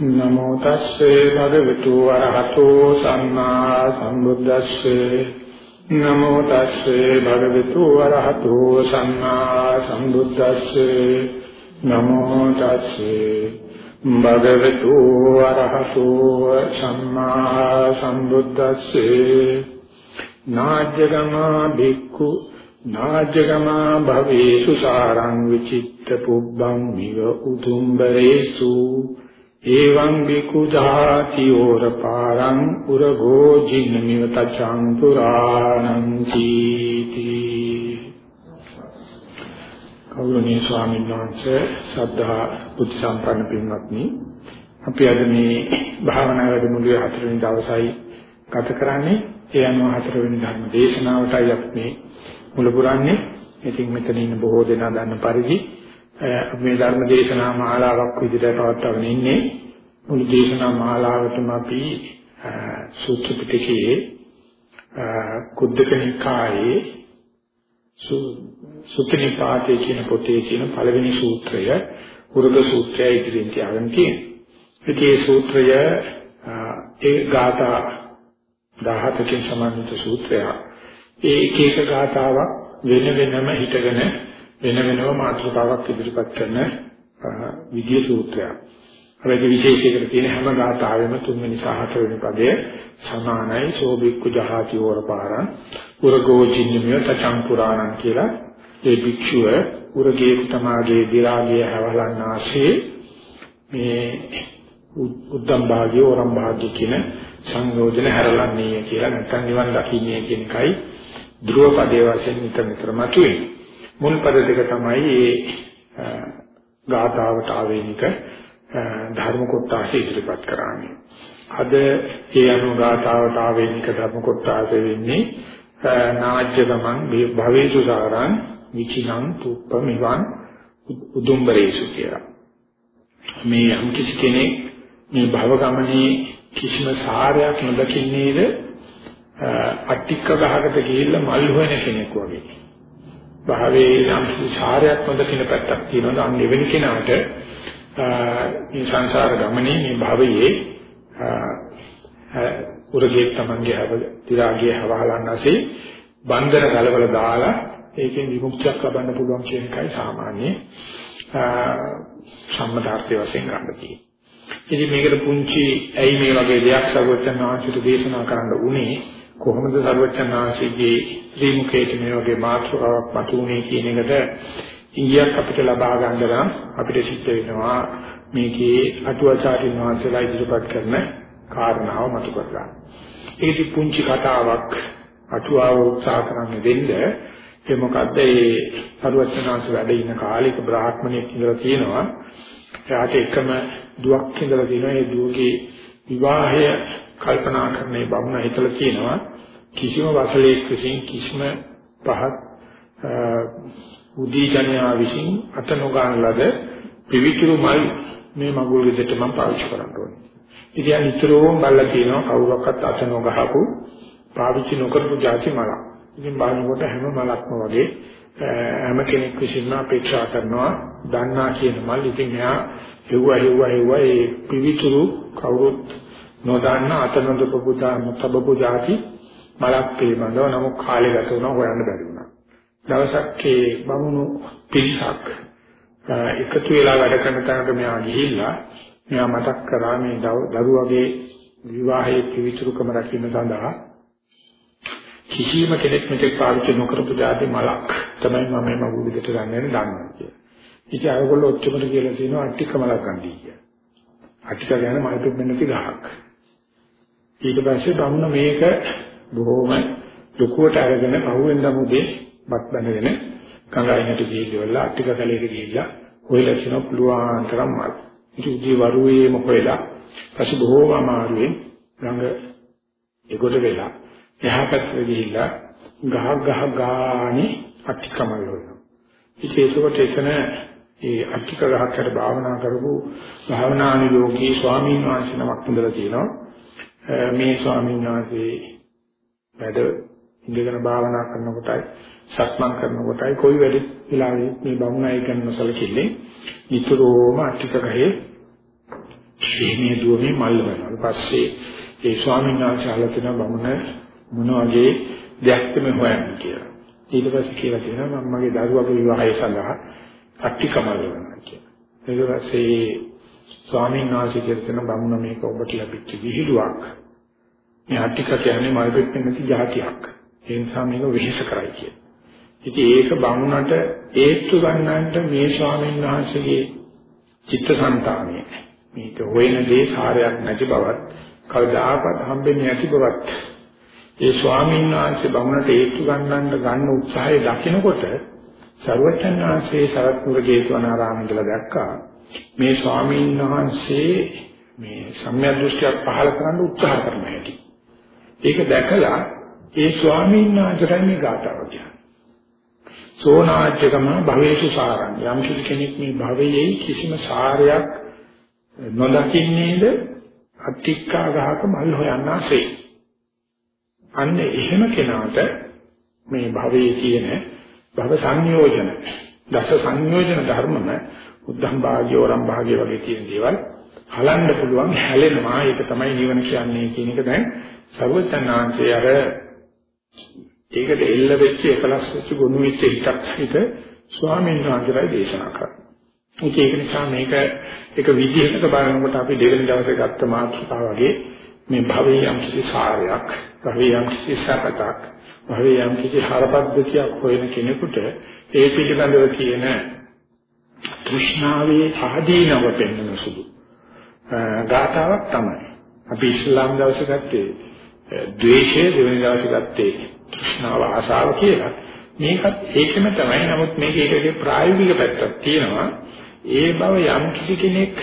නමෝ තස්සේ භගවතු වරහතෝ සම්මා සම්බුද්දස්සේ. නමෝ තස්සේ භගවතු වරහතෝ සම්මා සම්බුද්දස්සේ. නමෝ තස්සේ භගවතු වරහතෝ සම්මා සම්බුද්දස්සේ. නාජ්ජගමා භික්ඛු නාජ්ජගමා භවේසු සාරං විචිත්ත පුබ්බං මිව උතුම්බරේසු. එවං බිකු ජාති ඕර පාරං උරගෝ ජින්නමිව තචං පුරාණං තීති කෞරණීය ස්වාමීන් වහන්සේ සද්ධා බුද්ධ සම්පන්න පින්වත්නි අපි අද මේ භාවනා වැඩමුළුවේ හතරවෙනි දවසයි ගත කරන්නේ. ඒ අනුව හතරවෙනි ධර්ම දේශනාවටයි අපි මේ මුල පුරන්නේ. ඉතින් මෙතන ඉන්න බොහෝ දෙනා දන්න පරිදි මේ ධර්ම දේශනා මාලාවක් විදිහට පවත්වාගෙන ඉන්නේ මුළු දේශනා මාලාවටම අපි සූත්‍ර පිටකයේ කුද්දක නිකායේ සුත්‍රනිපාතේ කියන පොතේ කියන පළවෙනි සූත්‍රය උර්ග සූත්‍රය ඉදිරියෙන් තියාගෙන තියෙනවා. ඒ සූත්‍රය ඒ ගාථා 17කින් සමානිත සූත්‍රයක්. ඒ එක එක ගාථාවක් වෙන වෙනම හිටගෙන වෙන වෙනම මාතෘකාවක් ඉදිරිපත් කරන විද්‍ය සූත්‍රයක්. අපේ විශේෂයකට තියෙන හැම ගාථාවෙම තුන්වෙනි සහ හතරවෙනි පදයේ සමානයි සෝබික්කු ජහාති වරපාරං උරගෝචින්නිය තචං පුරාණං කියලා ඒ භික්ෂුව උරගේ තමාගේ දිරාගිය හැවලන්නාසේ මේ උද්දම් භාග්‍ය වරම් භාග්‍ය කියන සංයෝජන හැරලන්නේ කියලා නැත්නම් නිවන් දකින්නේ කියන එකයි ධ්‍රුව පදේ වශයෙන් නිතර නිතර මතුවේ. මුල් පද දෙක තමයි මේ ගාථාවට ආවේනික ධර්ම කොටස ඉදිරිපත් කරන්නේ. අද ඒ අනුගාතාවට ආවේනික ධර්ම කොටස වෙන්නේ නාජ්‍ය ගමන් භවේසු සාරං විචිනං තුප්ප මිවන් උදුම්බරේසු කියලා. මේ යම් කිසි කෙනෙක් මේ භව ගමනේ කිසිම සාරයක් නොදකින්නේද අට්ටික ගහකට ගිහිල්ලා මල් හොයන කෙනෙක් වගේ. භාවයේ යම් සාරයක් නොදකින්න පැත්තක් තියෙනවා. අන්න එවැනි කෙනාට මේ සංසාර ගමනේ මේ භවයේ උරගේ තමන්ගේ හව තිරාගේ හවහලන්නසේ බන්ධන ගලවල දාලා ඒකෙන් විමුක්තියක් ලබන්න පුළුවන් කියන එකයි සාමාන්‍ය සම්මතාර්ථය වශයෙන් ගන්න තියෙන්නේ. ඉතින් මේකට පුංචි ඇයි මේ වගේ දෙයක් සර්වචන් ආශිත දේශනා කරන්න උනේ කොහොමද සර්වචන් ආශිගේ ශ්‍රීමුඛයේ මේ වගේ මාතෘකාවක් මතුනේ කියන එකට ඊයක් අපිට ලබා ගන්න නම් අපිට සිද්ධ වෙනවා මේකේ අටුවාචාරින් වහන්සේලා ඉදිරිපත් කරන කාරණාව මතු කරගන්න. ඒකි පුංචි කතාවක් අටුවාව උත්සාහ කරන්න දෙන්න ඒ මොකද්ද ඒ පරිවර්තනාංශ වැඩ ඉන්න කාලෙක බ්‍රාහ්මණයෙක් ඉඳලා තියෙනවා. එයාට එකම දුවක් ඉඳලා තියෙනවා. ඒ දුවගේ විවාහය කල්පනා කරන්නේ බමුණ හිතලා තියෙනවා. කිසිම වසලයක් විසින් කිසිම පහත් උදීජනයා විසින් අත නොගාන ලද පිවිතුරු මල් මේ මගුල් ගෙදරට මම පාවිච්චි කරන්න ඕනේ. ඉතින් නිතරම බලලා තියෙනවා කවුරක්වත් අත නොගහපු පාවිච්චි නොකරපු ಜಾති මලක්. ඉතින් බලනකොට හැම මලක්ම වගේ හැම කෙනෙක් විසින්ම අපේක්ෂා කරනවා දන්නා කියන මල්. ඉතින් එයා හෙව්වා හෙව්වා හෙව්වා ඒ පිවිතුරු කවුරුත් නොදන්න අත නොදපපු මුතබපු ಜಾති මලක් පිළිබඳව නමුත් කාලේ ගත වුණා හොයන්න බැරි වුණා. දවසක් ඒ බමුණු පිරිසක් එකතු වෙලා වැඩ කරන තැනට මෙයා ගිහිල්ලා මෙයා මතක් කරා මේ දරුවගේ විවාහයේ පිවිතුරුකම රැකීම සඳහා කිසිම කෙනෙක් මෙතෙක් පාවිච්චි නොකරපු જાති මලක් තමයි මම මේ මගුල් දෙකට ගන්න දන්නවා කියලා. ඉතින් අයගොල්ලෝ ඔච්චමද කියලා තියෙනවා අට්ටික මලක් ගන්නයි කියලා. අට්ටික කියන්නේ මල් පිපෙන්නේ නැති ගහක්. ඊට පස්සේ බමුණ මේක බොහොම ලොකුවට අරගෙන පහුවෙන් දමුදේ බත් බඳගෙන කංගායිනට ගිහිල්ලා අට්ටික කලෙට ගිහිල්ලා හොයලා තියෙන පුළුවන් තරම් මල්. ඉතින් වරුවේම හොයලා පස්සේ බොහෝම අමාරුවෙන් ළඟ ඒකට වෙලා එහා පැත්තට ගිහිල්ලා ගහ ගහ ගානේ අට්ටිකමල් වෙනවා. ඉතින් ඒකට එතන ඒ අට්ටික ගහකට භාවනා කරපු භාවනානුයෝගී ස්වාමීන් වහන්සේ නමක් ඉඳලා තියෙනවා. මේ ස්වාමීන් වහන්සේ වැඩ ඉඳගෙන භාවනා කරනකොටයි සක්මන් කරනකොටයි කොයි වෙලෙ වෙලාවෙ මේ බමුණයි කරන සැලකිල්ලේ නිතරම අට්ටික ගහේ එහෙමේ දුවමේ මල් වෙනවා. පස්සේ ඒ ස්වාමීන් වහන්සේ අහලා තියෙන බමුණ මොන වගේ දෙයක්ද මේ හොයන්නේ කියලා. ඊට පස්සේ කියලා තියෙනවා මම මගේ දරුවගේ විවාහය සඳහා අට්ටිකමල් වෙනවා කියලා. ඊට පස්සේ ස්වාමීන් වහන්සේ කියන බමුණ මේක ඔබට ලැබිච්ච විහිළුවක්. මේ අට්ටික කියන්නේ මල් පෙට්ටේ නැති જાතියක්. ඒ නිසා මේක වෙහෙස කරයි කියලා. ඉතින් ඒක බමුණට ඒත්තු ගන්නන්ට මේ ස්වාමීන් වහන්සේගේ චිත්තසංතානය මේක හොයන දේ සාරයක් නැති බවත් කවදාකවත් හම්බෙන්නේ නැති බවත් ඒ ස්වාමීන් වහන්සේ බමුණට ඒත්තු ගන්නන්න ගන්න උත්සාහය දකිනකොට සර්වචන් වහන්සේ සරත්පුර ජේතවනාරාම ඉඳලා දැක්කා මේ ස්වාමීන් වහන්සේ මේ සම්‍යක් දෘෂ්ටියක් පහල කරන්න උත්සාහ කරන හැටි. ඒක දැකලා ඒ ස්වාමීන් වහන්සේට මේ ගාතාව කියන්නේ. සෝනාජ්‍යකම භවේසු සාරං යම් කිසි කෙනෙක් මේ භවයේ කිසිම සාරයක් නොදකින්නේද අත්තික්කා ගහක මල් හොයන්නාසේ. අන්න එහෙම කෙනාට මේ භවයේ තියෙන භව සංයෝජන දස සංයෝජන ධර්මම උද්ධම් භාග්‍ය වරම් භාග්‍ය වගේ තියෙන දේවල් හලන්න පුළුවන් හැලෙනවා ඒක තමයි නිවන කියන්නේ කියන එක දැන් සර්වඥාන්සේ අර ඒකට එල්ල වෙච්ච එකලස් වෙච්ච ගොනු වෙච්ච හිතක් හිත ස්වාමීන් වහන්සේලා දේශනා කරා. ඒක නිසා මේක එක විදිහකට බලනකොට අපි දෙවෙනි දවසේ ගත්ත මාතෘකාව වගේ මේ භවයේ යම් කිසි සාරයක්, භවයේ යම් කිසි සාපතක්, භවයේ යම් කිසි හරපද්ධතියක් හොයන කෙනෙකුට ඒ පිළිබඳව කියන තෘෂ්ණාවේ ආදීනව පෙන්වන සුළු ගාතාවක් තමයි. අපි ඉස්ලාම් දවසේ ගත්තේ ද්වේෂය දෙවෙනි දවසේ ගත්තේ තෘෂ්ණාව ආසාව කියලා. මේකත් ඒකම තමයි. නමුත් මේක ඒකේ ප්‍රායෝගික පැත්තක් තියෙනවා. ඒ බව යම් කිසි කෙනෙක්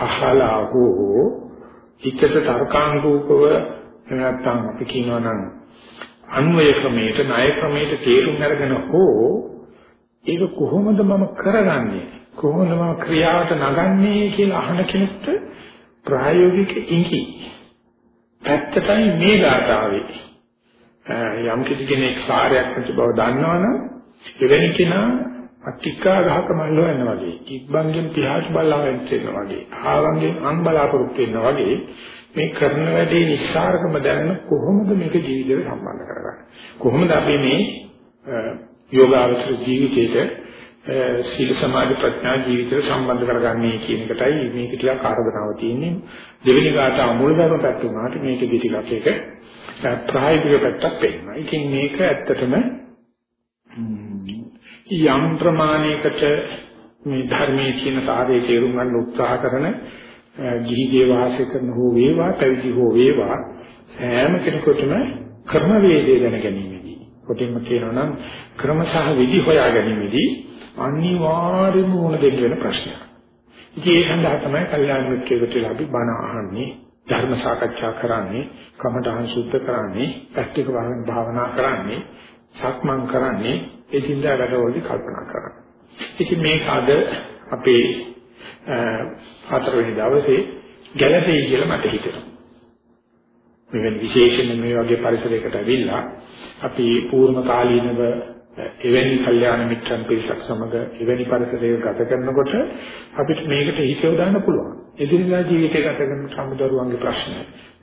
අහලා හෝ හිතට තර්කානුරූපව නැත්නම් අපි කියනවා නම් අන්වය ක්‍රමයට ණය ක්‍රමයට තේරුම් අරගෙන හෝ ඒක කොහොමද මම කරගන්නේ කොහොමද මම ක්‍රියාවට නගන්නේ කියලා අහන කෙනෙක්ට ප්‍රායෝගික ඉඟි පැත්තටයි මේ ගාතාවේ යම් කිසි කෙනෙක් සාරයක් නැති බව දන්නවනම් එවැනි කෙනා අටිකා ගහක මල් හොයන වගේ කිබ්බන්ගෙන් පියාච බලාගෙන ඉන්න වගේ ආවන්ගෙන් අන් බලාපොරොත්තු වෙන වගේ මේ කරන වැඩේ නිස්සාරකම දැනන කොහොමද මේක ජීවිතේට සම්බන්ධ කරගන්නේ? කොහොමද අපි මේ යෝගාවචර ජීවිතේට සීල සමාධි ප්‍රඥා ජීවිතේට සම්බන්ධ කරගන්නේ කියන එකටයි මේක ටිකක් ආරාධනාව තියෙන්නේ දෙවෙනි කාට අමුලදම පැත්ත උනාට මේක දිටිලක් එක ප්‍රායෝගික පැත්තක් පෙන්නනවා. ඉතින් මේක ඇත්තටම යම් ප්‍රමාණයකට මේ ධර්මයේ කියන සාරේ තේරුම් ගන්න උත්සාහ කරන ගිහිගේ වාසය කරන හෝ වේවා පැවිදි හෝ වේවා සෑම කෙනෙකුටම ක්‍රම වේදේ දැන ගැනීමදී කොටින්ම කියනවා නම් ක්‍රම සහ විදි හොයා ගැනීමදී අනිවාර්යම වුණ දෙන්න වෙන ප්‍රශ්නයක්. ඉතින් ඒ සඳහා තමයි කල්යාණ මිත්‍රයෙකුට අපි බණ අහන්නේ ධර්ම සාකච්ඡා කරන්නේ කමඨහං සුද්ධ කරන්නේ පැතික භාවනා කරන්නේ සක්මන් කරන්නේ එදින්දා වැඩවලදී කල්පනා කරන්නේ. ඉතින් මේක අද අපේ හතරවෙනි දවසේ ගැළපෙයි කියලා මට හිතෙනවා. මෙවැනි විශේෂයෙන් මේ වගේ පරිසරයකට ඇවිල්ලා අපි පූර්ණ කාලීනව එවැනි කල්යාණ මිත්‍රන් පිරිසක් සමග එවැනි පරිසරයක ගත කරනකොට අපිට මේකට හිත යොදාන්න පුළුවන්. එදිනෙදා ජීවිතය ගත කරන සමුදරුවන්ගේ ප්‍රශ්න,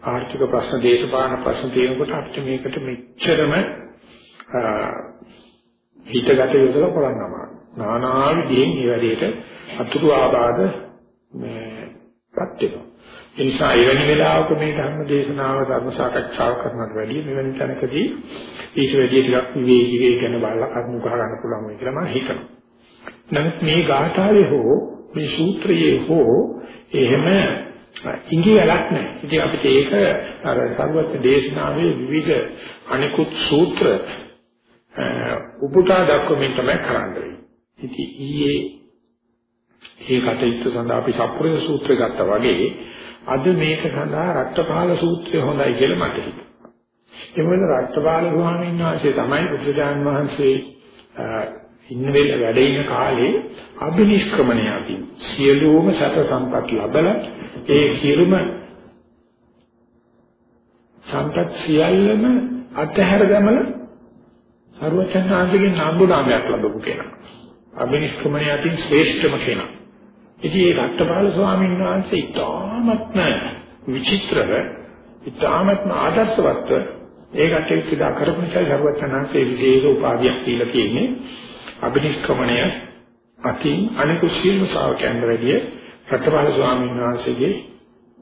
ආර්ථික ප්‍රශ්න, දේශපාලන ප්‍රශ්න තියෙනකොට අපිට මේකට මෙච්චරම හිතගත යොදලා කරන්නවා. නානා විදිහෙන් මේ වැඩේට අතුරු ආබාධ මේ පත් වෙනවා. ඒ නිසා එවැනි වෙලාවක මේ ධර්ම දේශනාව ධර්ම සාකච්ඡාව කරනවට වැඩිය මෙවැනි තැනකදී ඊට වැඩිය ටිකක් විවේකීව ගැන බලලා කරුණු කහ ගන්න පුළුවන් වෙයි කියලා මම හිතනවා. නමුත් මේ ගාථාවේ හෝ මේ සූත්‍රයේ හෝ එහෙම ඉඟි වැලක් නැහැ. ඉතින් අපිට ඒක අර සර්වත්‍ය දේශනාවේ විවිධ අනිකුත් සූත්‍ර උපුටා දක්වමින් තමයි කරන්නේ. ඉතින් ඊයේ ඒ කටයුත්ත සඳහා අපි සප්පුරිස සූත්‍රය ගත්තා වගේ අද මේක සඳහා රත්පාල සූත්‍රය හොඳයි කියලා මට හිතෙනවා. ඒ මොකද රත්පාල ස්වාමීන් වහන්සේ තමයි බුදුජාන් වහන්සේ ඉන්න වෙල වැඩ ඉන කාලේ අභිනිෂ්ක්‍රමණය අතින් සියලුම සත සම්පත් ලැබලා ඒ කිරුම සම්පත් සියල්ලම අතහැර ගමන සර්වචන්නාංශගේ නම්බු නාමයක් ලැබපු කෙනා. අභිනිෂ්ක්‍රමණය අතින් ශ්‍රේෂ්ඨම කෙනා. ඉතින් ඒ රත්තරපාල ස්වාමීන් වහන්සේ ඉතාමත්ම විචිත්‍රව ඉතාමත්ම ආදර්ශවත්ව ඒකට ඉස්සදා කරපු නිසා සර්වචනාංශයේ විදේක උපාධියක් දීලා තියෙන්නේ අභිනිෂ්ක්‍මණය අතින් අනිකුත් සියලු ශ්‍රාවකයන් වැඩිය රත්තරපාල ස්වාමීන් වහන්සේගේ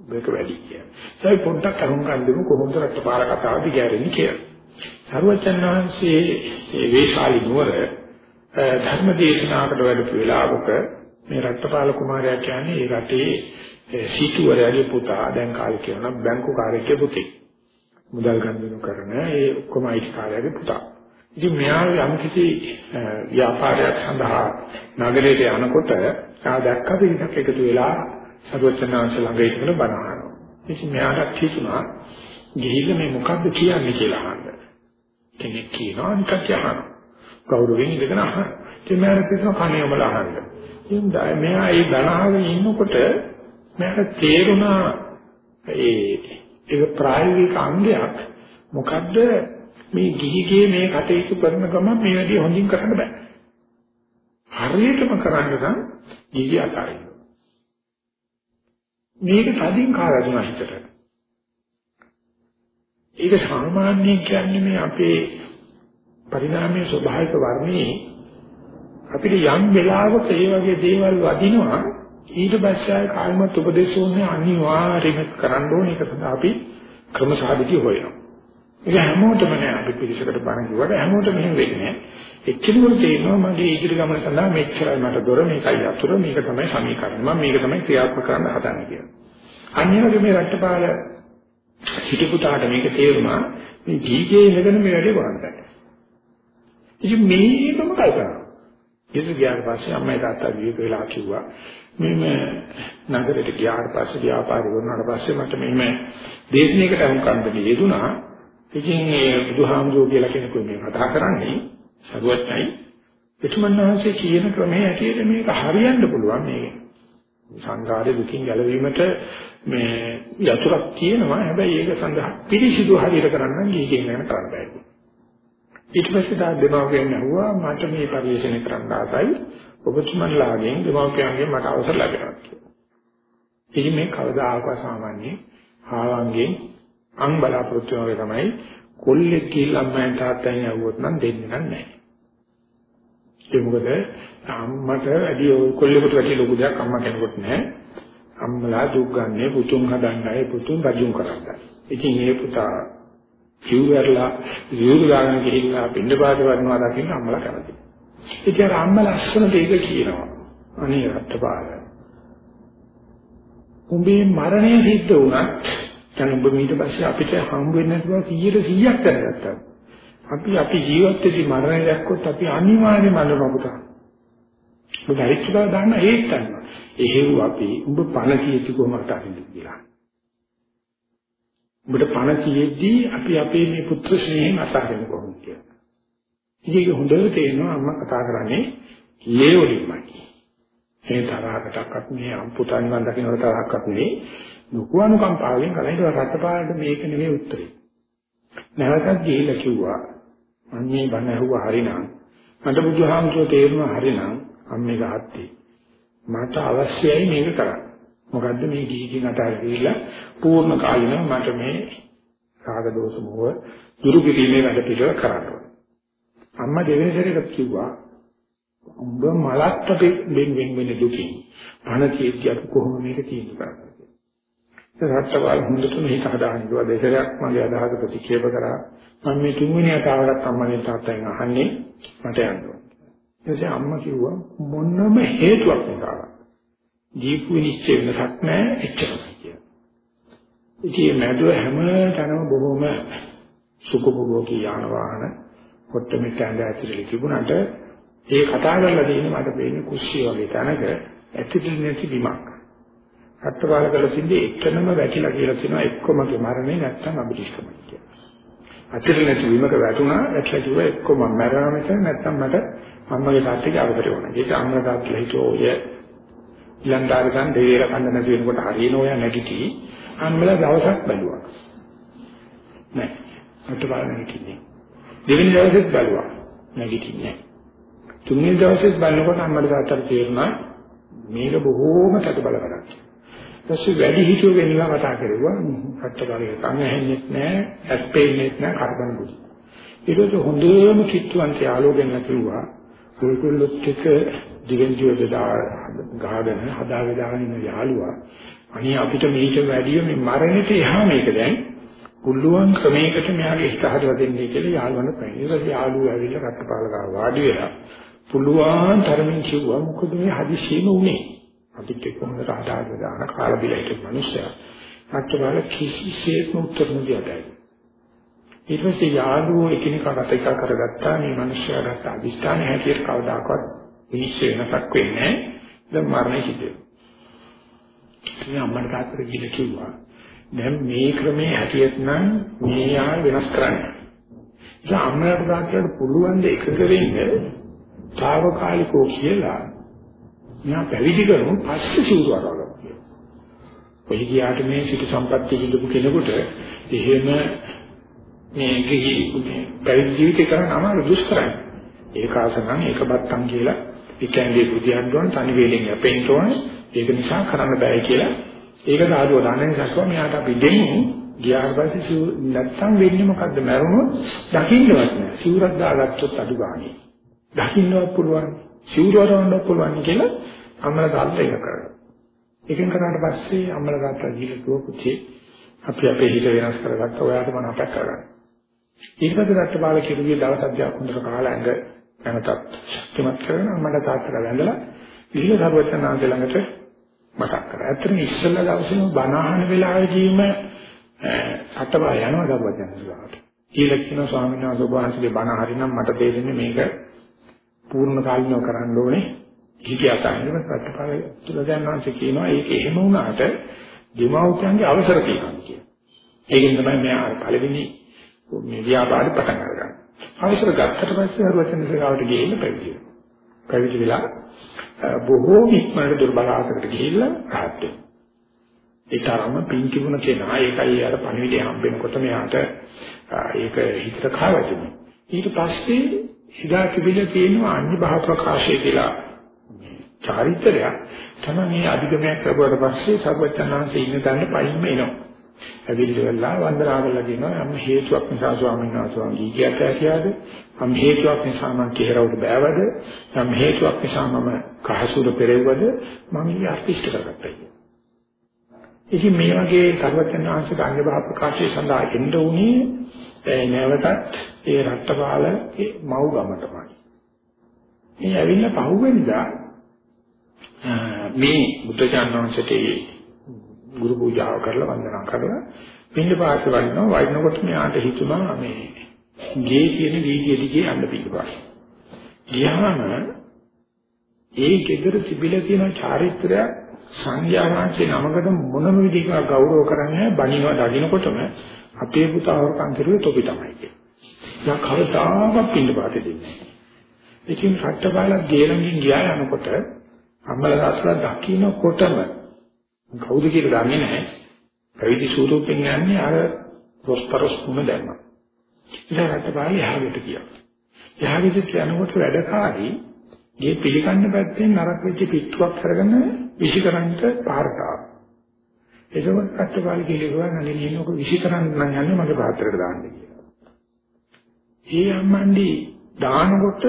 මේක වැඩි කියලා. ඒ පොඩ්ඩක් අරුංගන් දෙමු කොහොමද රත්තරපාල කතාව දිගහැරෙන්නේ කියලා. සර්වචනාංශයේ මේ වේශාලි නුවර ධර්ම දේශනාවකට වැඩපු වෙලාවක මේ රත්තරපාල කුමාරයා කියන්නේ ඒ රටේ සිටුවරයාගේ පුතා දැන් කාලේ කියනවා බැංකු කාර්යකේ පුතේ. මුදල් ගන්නු කරන ඒ ඔක්කොම අයිතිකාරයාගේ පුතා. ඉතින් මෙයා යම් කිසි ව්‍යාපාරයක් සඳහා නගරයට යනකොට ආ දැක්ක පිටක් එකතු වෙලා සරුවචනාංශ ළඟ ඉඳලා බණ අහනවා. ඉතින් මෙයාට හිතුණා ගිහිල්ලා මේ මොකද්ද කියන්නේ කියලා අහන්න. කෙනෙක් කියනවා නිකන් කියනවා. කවුරුවෙන් ඉඳගෙන අහන. ඉතින් මෙයාට හිතුණා කණේ වල අහන්න. ඉතින් මෙයා ඒ බණ අහගෙන ඉන්නකොට මට තේරුණා ඒ ඒක ප්‍රායෝගික අංගයක් මොකද්ද මේ ගිහිගේ මේ කටයුතු කරන ගමන් මේ වැඩි හොඳින් කරන්න බෑ. හරියටම කරන්න නම් ගිහි අතාරින්න. මේක තදින් කාරණා හිතට. ඒක සාමාන්‍යයෙන් කියන්නේ මේ අපේ පරිණාමයේ ස්වභාවික වර්ණයේ අපිට යම් වෙලාවක ඒ වගේ දේවල් වදිනවා ඊට පස්සේ ආය කාල්මත් උපදේශ ඕනේ අනිවාර්යයෙන්ම කරන්න ඕනේ ඒක සඳහා අපි ක්‍රමසාධිතය හොයනවා. ඒක හැමෝටම නෑ අපි පිළිසකට බණ කිව්වට හැමෝටම එහෙම වෙන්නේ නෑ. එච්චරම තේරෙනවා මගේ ඉදිරි ගමන සඳහා මෙච්චරයි මට දොර මේකයි අතුර මේක තමයි සමීකරණ. මම මේක තමයි ක්‍රියාත්මක කරන්න හදන්නේ කියලා. අනිවාර්යයෙන් මේ රටපාල හිටපුතාට මේක තේරුණා මේ ජීගේ ඉඳගෙන මේ වැඩේ කරන්න බෑ. ඉතින් මේකම කල්පනා. ඒක ගියාට පස්සේ අම්මයි තාත්තා විවේක වෙලා කිව්වා මෙහෙම නගරයට ගියාට පස්සේ ව්‍යාපාරي වුණාට පස්සේ මට මෙහෙම දේශනයකට අහුම්කම් දෙන්න යෙදුනා. ඉතින් ඒ බුදුහාමුදුරුවෝ කියලා කෙනෙකු මේ කතා කරන්නේ සරුවත්යි. පිටමන්හන්සේ කියන ක්‍රමයේ ඇටියට මේක හරියන්න පුළුවන් මේක. සංඝාරේ දුකින් ගැලවීමට මේ යතුරක් තියෙනවා. හැබැයි ඒක සඳහා පිළිසිදු හරියට කරන්න ගිහින් යන කරන්න බෑ. ඊට පස්සේ දා දෙමාපියන් ඇහුවා මට මේ පරිශ්‍රණය කරන්න ආසයි. ඔබතුමන්ලාගෙන් දෙමාපියන්ගෙන් මට අවසර ලැබෙනවා කියලා. ඉතින් මේ කවදාකවත් සාමාන්‍ය ආවංගෙන් අං බලාපොරොත්තු වගේ තමයි කොල්ලෙක් කියලා අම්මෙන් තාත්තෙන් යවුවොත් නම් දෙන්නේ නැහැ. ඒ මොකද අම්මට වැඩි කොල්ලෙකුට වැඩි ලොකු දෙයක් අම්මා කෙනෙකුට නැහැ. අම්මලා දුක් ගන්නේ පුතුන් හදන්නයි පුතුන් රජුන් කරන්නයි. ඉතින් මේ පුතා කිව්වරලා විවුරු ගාගෙන ගිහිල්ලා පින්න පාත වඩනවා දකින්න අම්මලා කැමතියි. ඉතින් අම්මා ලස්සනට ඒක කියනවා. අනේ රත්පාල. උඹේ මරණය සිද්ධ වුණත් දැන් ඔබ ඊට පස්සේ අපිට හම්බ වෙන්නේ නැතුව 100ක් දැනගත්තා. අපි අපි ජීවත් වෙදි මරණය දැක්කොත් අපි අනිවාර්යයෙන්ම මරණ පුතා. ඔබ හරිච්ච බව දන්න ඒත් ගන්නවා. එහෙව් අපි උඹ පණ කීති කොහොමද අරින්නේ කියලා. උඹට පණ කීෙද්දී අපි අපේ මේ පුත්‍ර ස්නේහයෙන් අසහගෙන කොහොමද කියලා. ඉතින් ඒක හොඳට තේරෙනවා අම්මා කතා කරන්නේ ලේවලින්මයි. ඒ තරහකටවත් මේ අම්පුතන් වන් දකින්න තරහක්වත් නෙවෙයි. නුකුවනුකම්පාවෙන් කරන්නේ රත්පාලට මේක නෙවෙයි උත්තරේ. නැවතත් ගිහිල්ලා කිව්වා මම මේ බණ ඇහුවා හරිනම් මට බුදුහාමුදුරුවෝ තේරුණා හරිනම් අම්මේ ගහත්තේ මට අවශ්‍යයි මේක කරන්න. මොකද්ද මේ ගිහිකින් අතාරිලා පූර්ණ කාලිනව මට මේ රාග දෝෂ මොහ දුරු කිරීමේ වැඩ පිළිවෙල කරන්න අම්මා දෙවෙනි සැරේට කිව්වා උඹ මලත් අපි වෙන වෙන වෙන දුකින් පණ කීර්තිය අපි කොහොම මේක තීන්දුව කරන්නේ. ඒ රටවල් හොඳටම හිත හදාගෙන ඉුවා දෙසරයක් මගේ අදහස ප්‍රතික්ෂේප කරා. මම මේ තුන්වෙනි අතාවකට අම්මගෙන් තාත්තෙන් අහන්නේ මට යන්න ඕන. ඊටසේ අම්මා කිව්වා මොනම හේතුවක් නැතාව. දීපු නිශ්චය වෙනසක් නැහැ එච්චරයි කියලා. ඉතින් මැදුව හැම තැනම බොහොම සුඛභෝගී යාන වාහන කොට්ටමෙට ඇඳ ඇතුලේ තිබුණාට ඒ කතා කරලා තියෙන මට පේන්නේ කුස්සිය වගේ තැනක ඇතුලේ නැති බිමක්. අත්පාල කරලා තින්නේ එකනම වැටිලා කියලා කියනවා එක්කමගේ මරණය නැත්තම් අභිෂ්කමයි කියලා. ඇතුලේ නැති බිමක වැටුණා වැටලා කිව්වා එක්කම මරණය නැත්නම් නැත්තම් මට අම්මගේ තාත්තගේ අවබෝධය වුණා. ඒක අම්මලා තාත්තලා හිතුවා ඔය ඊළඟට ගන්න දෙවියර කන්න නැති වෙනකොට හරියන ඔය නැගිටි අම්මලා දවසක් බැලුවා. නෑ. අත්පාල නැගිටින්නේ. දෙවෙනි දවසෙත් බැලුවා. නැගිටින්නේ නැහැ. තුන්වෙනි දවසෙත් බලනකොට අම්මට තාත්තට තේරුණා මේක බොහෝම තද බල කරක්. ඊටසේ වැඩි හිතුව වෙනලා කතා කරුවා කට්ටකාරී කන් ඇහෙන්නේ නැහැ, ඇස් පේන්නේ නැහැ, කරබන් බුදි. ඊට පස්සේ හොඳම කිට්ටුවන්ට ආලෝකයෙන් කිව්වා ඔයගොල්ලොත් එක දිගින් දිගට ගහගෙන හදාගෙන දාගෙන ඉන්න යාළුවා අනේ අපිට මේක වැඩිය මේ මරණයට එහා මේක දැන් පුළුවන් ක්‍රමයකට මෙයාගේ හිත හදලා දෙන්නේ කියලා යාළුවන්ට පැන. ඊට පස්සේ යාළුවෝ ඇවිල්ලා කට්ටපාල ගාව වාඩි වෙලා පුළුවන් තරමින් කිව්වා මොකද මේ හදිසියෙම උනේ. අපිත් එක්ක හොඳට හදාගෙන දාන කාලා බිලා හිටපු මිනිස්සයා. කට්ටපාල කිසිසේත්ම උත්තර නොදියටයි. ඊට පස්සේ යාළුවෝ එකිනෙකා කතා එක කරගත්තා මේ මිනිස්සයාට අදිස්ථාන හැටියට කවදාකවත් විනිශ්චය වෙනසක් වෙන්නේ නැහැ. දැන් මරණය සිද්ධ වෙනවා. ඉතින් අම්මට තාත්තට ගිහින් කිව්වා දැන් මේ ක්‍රමයේ හැටියට නම් මේ ආය වෙනස් කරන්න. ඉතින් අම්මලාට තාත්තලාට පුළුවන් ද එකක වෙන්න తాවකාලිකෝ කියලා නා පැවිදි කරමු පස්සේ සිවුරු අරගමු කියලා. ඔය ගියාට මේ සිටු සම්පත්‍ය විඳපු කෙනෙකුට එහෙම මේ ගිහි පැවිදි ජීවිතය කරන්න අමාරු දුෂ්කරයි. ඒක ආසනම් ඒකපත්තම් කියලා ඒ කියන්නේ බුදියන් දුවන් තනි වේලෙන් යපෙන්න ඕන. ඒක නිසා කරන්න බෑ කියලා. ඒක සාදුව දන්නේ නැසක්ව මෙයාට අපි දෙමු. ගියාට පස්සේ නැත්තම් වෙන්නේ මොකද්ද? මරුණොත් දකින්නවත් නෑ. සිවුරක් දාගත්තොත් අඩු ගානේ. දකින්නවත් පුළුවන්. සිවුරවරවන්න පුළුවන් කියලා අම්මලා තාත්තා ඒක කරනවා. ඒකෙන් කරාට පස්සේ අම්මලා තාත්තා ගිහලා කිව්ව පුතේ අපි අපේ හිත වෙනස් කරගත්ත. ඔයාට මම අපක් කරගන්න ඊට පස්සේ රට්ටපාල කිරුවේ දවස් අධ්‍යාපන හොඳට කාලා ඇඟ නැවතත් ශක්තිමත් කරගෙන අම්මලා තාත්තලා වැඳලා ගිහිල්ලා සරුවචනාංශ ළඟට මතක් කරා. ඇත්තටම ඉස්සෙල්ලා දවසේම බණහන වෙලාවෙදීම අටවා යනවා සරුවචනාංශලාට. ඊළඟ කියන ස්වාමීන් වහන්සේ වහන්සේගේ බණ හරිනම් මට තේරෙන්නේ මේක පූර්ණ කාලිනව කරන්න ඕනේ. හිතියා තමයි ප්‍රතිපල තුලදන්වන්සේ කියනවා ඒක එහෙම වුණාට දෙමව්පියන්ගේ අවසර තියෙනවා කියලා. ඒකෙන් තමයි මෙයා පළවෙනි මේ ව්‍යාපාරය පටන් අරගන්නේ. අවසර ගත්තට පස්සේ හරුවචනසේ ගාවට ගිහින් පැවිදි වෙනවා. පැවිදි වෙලා බොහෝ ඉක්මනට දුර්බල ආසකට ගිහිල්ලා රහත් වෙනවා. ඒ තරම පින් තිබුණ කෙනා ඒකයි අර පණිවිඩය හම්බෙනකොට මෙයාට ඒක හිතට කාවැදුනේ. ඊට පස්සේ හිතා තිබිලා තියෙනවා අන්‍ය භාව ප්‍රකාශය කියලා චාරිත්‍රයක් තමයි මේ අධිගමයක් ලැබුවට පස්සේ සර්වඥාන්සේ ඉන්න තැන පයින්ම එනවා. ඇවිල්ලා වන්දනා කරලා කියනවා යම් හේතුවක් නිසා ස්වාමීන් වහන්සේ වංගී කියත හැකියාද යම් හේතුවක් නිසා මම කෙරවුට බෑවද? යම් හේතුවක් නිසා මම කහසුර පෙරෙව්වද? මම ඊ අර්ථිෂ්ඨ කරගත්තා ඉතින් මේ වගේ සර්වඥාන්සේක අංග භාව ප්‍රකාශය සඳහා එන්න උනේ නැවතත් ඒ රට්ටපාලේ මව් ගමටමයි? මේ ඇවිල්ලා පහුවෙන්දා මේ බුද්ධ ඥානවංශයේ ගුරු පූජාව කරලා වන්දනා කරලා පින්න පාත වඩිනවා වඩිනකොට මෙයාට හිතුණා මේ ගේ කියන වීදිය දිගේ යන්න පිළිපස්. ගියාම ඒ ගෙදර තිබිලා තියෙන චාරිත්‍රය සංඝයා වහන්සේ නමකට මොනම විදිහක ගෞරව කරන්නේ බණිනවා දකින්නකොටම අපේ පුතා හොරකම් කරුවේ තොපි තමයි කියන්නේ. යා කවදාවත් පින්න පාත දෙන්නේ නැහැ. ඉතින් රට්ටපාලක් ගේලඟින් ගියා යනකොට අම්මලා තාත්තලා දකින්නකොටම කවුද කියලා දන්නේ නැහැ. පැවිදි ස්වරූපෙන් යන්නේ අර රොස්තරොස් මුණ දැම්මා. ඉතින් රටපාලි යහකට ගියා. යහකට යනකොට වැඩකාරී ගේ පිළිකන්න පැත්තෙන් නරක වෙච්ච පිටුවක් අරගෙන විසිකරන්නට පාරට ආවා. එතකොට රටපාලි කිව්වා නනේ නිනෝක විසිකරන්න නම් යන්නේ මගේ පාත්‍රයට දාන්න කියලා. ඒ අම්මන්ඩි දානකොට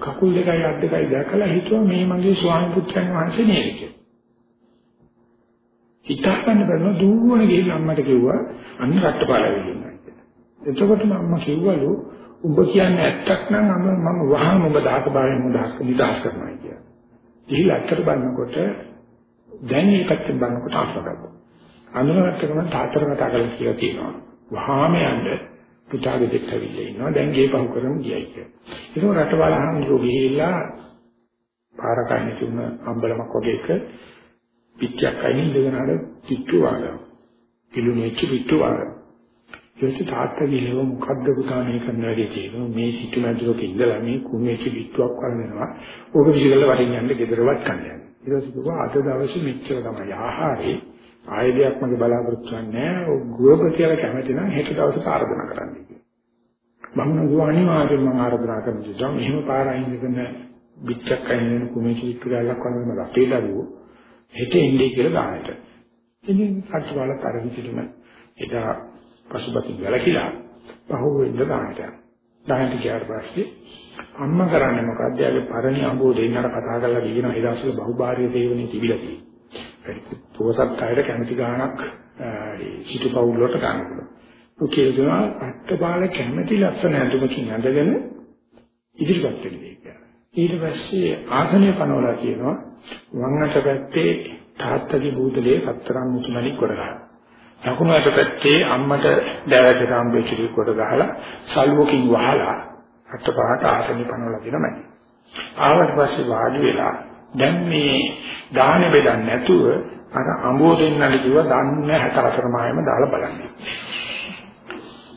කකුල් දෙකයි අත් දෙකයි දැකලා හිතුවා මේ මගේ ස්වාමි පුත්‍රයන් වහන්සේ නේද කියලා. හිතා ගන්න බැරුව දුවන ගිහින් අම්මට කිව්වා අන්න රට්ටපාල වෙන්න කියලා. එතකොට අම්මා කිව්වලු උඹ කියන්නේ ඇත්තක් නම් මම මම වහම උඹ දහක බාරෙන් උදහස් නිදහස් කරනවා කියලා. ගිහිල්ලා ඇත්තට බලනකොට දැන් මේ පැත්තෙන් බලනකොට අහකට. අනුරකට ගමන් තාතර කතා කරලා කියලා තියෙනවා. වහාම යන්න පුතාගේ දෙක් ඇවිල්ලා ඉන්නවා. දැන් ගේ පහු කරමු ගියයි කියලා. ඒක රටවල අහන්නේ ගිහිල්ලා පාරකන්නේ තුන අම්බලමක් වගේ එක පිටියක් අයින් ඉඳගෙන අර පිට්ටු වාගන. පිළුණු වෙච්ච පිට්ටු වාගන. ඊට තාත්තා ගිහලා මොකද්ද පුතා මේ කරන වැඩේ කියලා මේ සිටු මැදුරක ඉඳලා මේ කුමේච්ච පිට්ටුවක් වරනවා. ඕක විසිකලා වරින් යන්න ගෙදරවත් කන්න යනවා. ඊට පස්සේ කිව්වා අද දවසේ මෙච්චර තමයි ආහාරේ ආයෙ දෙයක් මගේ බලාපොරොත්තු වෙන්නේ නැහැ. ගෘහපති කියලා කැමති නම් හෙට දවසට ආරාධනා කරන්න කියලා. මම නෝ අනිවාර්යයෙන්ම මම ආරාධනා කරනවා. එහෙම පාරයින් ඉඳගෙන පිටක් අයින් වෙන කුමේච්ච පිට්ටු ගාලක් වරනවා අපේ දරුවෝ හෙට එන්නේ කියලා දානට. ඉතින් කට්ටවල කර විදිහටම එදා පසුබතින් වැලකිලා පහුවෙන්ද දානට. දානට ගියාට පස්සේ අම්මා කරන්නේ මොකද්ද? යාගේ පරණි අඹෝ දෙන්නට කතා කරලා කියනවා ඒ දවස්වල බහුභාර්ය දේවනේ තිබිලා තියෙනවා. පොසත් අයට කැමති ගාණක් සිටු පවුල් වලට ගන්න පුළුවන්. ඔය කියනවා අට්ටපාල කැමති ලක්ෂණ ඇඳුමකින් ඇඳගෙන ඉදිරිපත් වෙන්නේ. ඊට පස්සේ ආසනය පනවලා කියනවා වම් අත පැත්තේ තාත්තගේ බූදලේ පතරම් මුතුමැණික් කොට ගන්නවා. දකුණු අත පැත්තේ අම්මට දැවැට රාම්බේ කිරි කොට ගහලා සල්ුවකින් වහලා අටපාට ආසනය පනවලා දෙනමයි. ආවට පස්සේ වාඩි වෙලා දැන් මේ දාහන බෙදන්නේ නැතුව අර අඹෝ දෙන්නට කිව්වා දන්නේ 64 මායම දාලා බලන්න.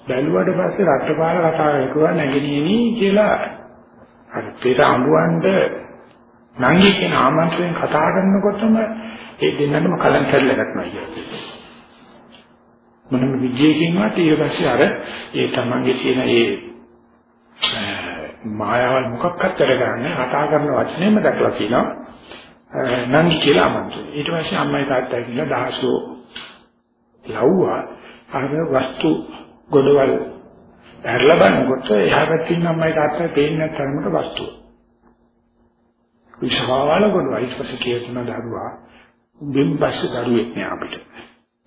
බැලුවට පස්සේ රටපාල කතාව ඒකුවා නැගිනිනි කියලා අර පෙර අඹුවන්ට නංගි කියන ආමන්ත්‍රණයෙන් කතා කරනකොටම ඒ දෙන්නටම කලන් කැල්ල ගන්නවා කියන්නේ. මොනම විජයකින්වත් ඊට පස්සේ අර ඒ තමන්ගේ තියෙන ඒ මායාවල් මොකක්වත් කරගන්න කතා කරන වචනේම දැක්ලා කියනවා නංගි කියලා ආමන්ත්‍රණය. ඊට පස්සේ අම්මයි තාත්තයි කියලා දහසෝ ලව්වා අර වස්තු ගොඩවල් ඇරලා බලනකොට එහා පැත්තේ ඉන්න අම්මයි තාත්තයි පේන්නේ තරමට වස්තුව. විශාල ගොඩවල් ඊට පස්සේ කියන දරුවා උඹෙන් පස්සේ දරුවෙක් නෑ අපිට.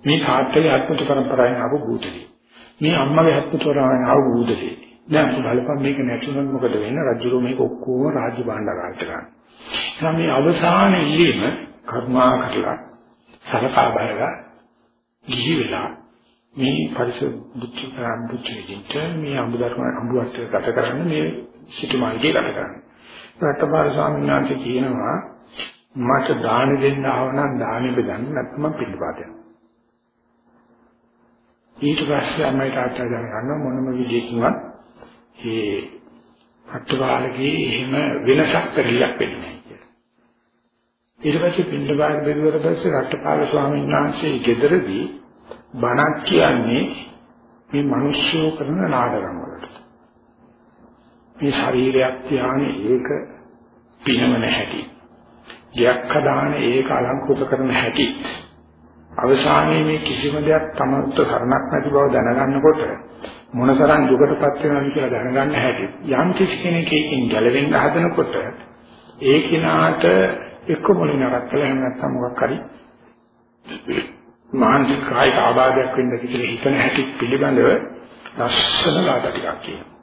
මේ තාත්තගේ ආත්මත පරම්පරාවෙන් ආපු භූතලේ. මේ අම්මගේ ආත්මත පරම්පරාවෙන් ආපු භූතලේ. දැන් බලපන් මේක නැතුනොත් මොකද වෙන්නේ? රජුරෝ මේක ඔක්කොම රාජ්‍ය භාණ්ඩාගාරයට ගන්න. එහෙනම් මේ අවසාන ඉල්ලීම කර්මා කරලා සලකා බලලා ගිහි වෙලා මේ පරිසර දුක්ඛ බුද්ධියට මේ අඹදර්ම අඹුවත් ගත කරන්න මේ සිටුමාර්ගය ගත කරන්න. රටපාල ස්වාමීන් වහන්සේ කියනවා මට දාන දෙන්න ආව නම් දානෙ බෙදන්න නැත්නම් පිළිපාතයක්. ඊට පස්සේ අම්මයි තාත්තා දැනගන්න මොනම විදිහකින්වත් මේ රටපාලගේ එහෙම වෙනසක් කරලක් වෙන්නේ නැහැ කියලා. ඊට පස්සේ පිළිපාත බෙදුවට පස්සේ රටපාල ස්වාමීන් වහන්සේ ගෙදරදී බණක් කියන්නේ මේ මිනිස්සු කරන නාටකම් වලට. මේ ශරීරයක් තියානේ ඒක පිනවන හැටි. ගයක් හදාන ඒක අලංකృత කරන හැටි. අවසානයේ මේ කිසිම දෙයක් තමන්ට කරණක් නැති බව දැනගන්නකොට මොනතරම් දුකටපත් වෙනවද කියලා දැනගන්න හැටි. යම් කිසි කෙනෙක් එකකින් ගැලවෙන්න හදනකොට ඒ කිනාට එක්ක මොනිනරක් කළා එහෙම නැත්නම් මොකක් හරි මානසික කායික ආබාධයක් වෙන්න කියලා හිතන හැටි පිළිබඳව ලස්සන ගාථා ටිකක් කියනවා.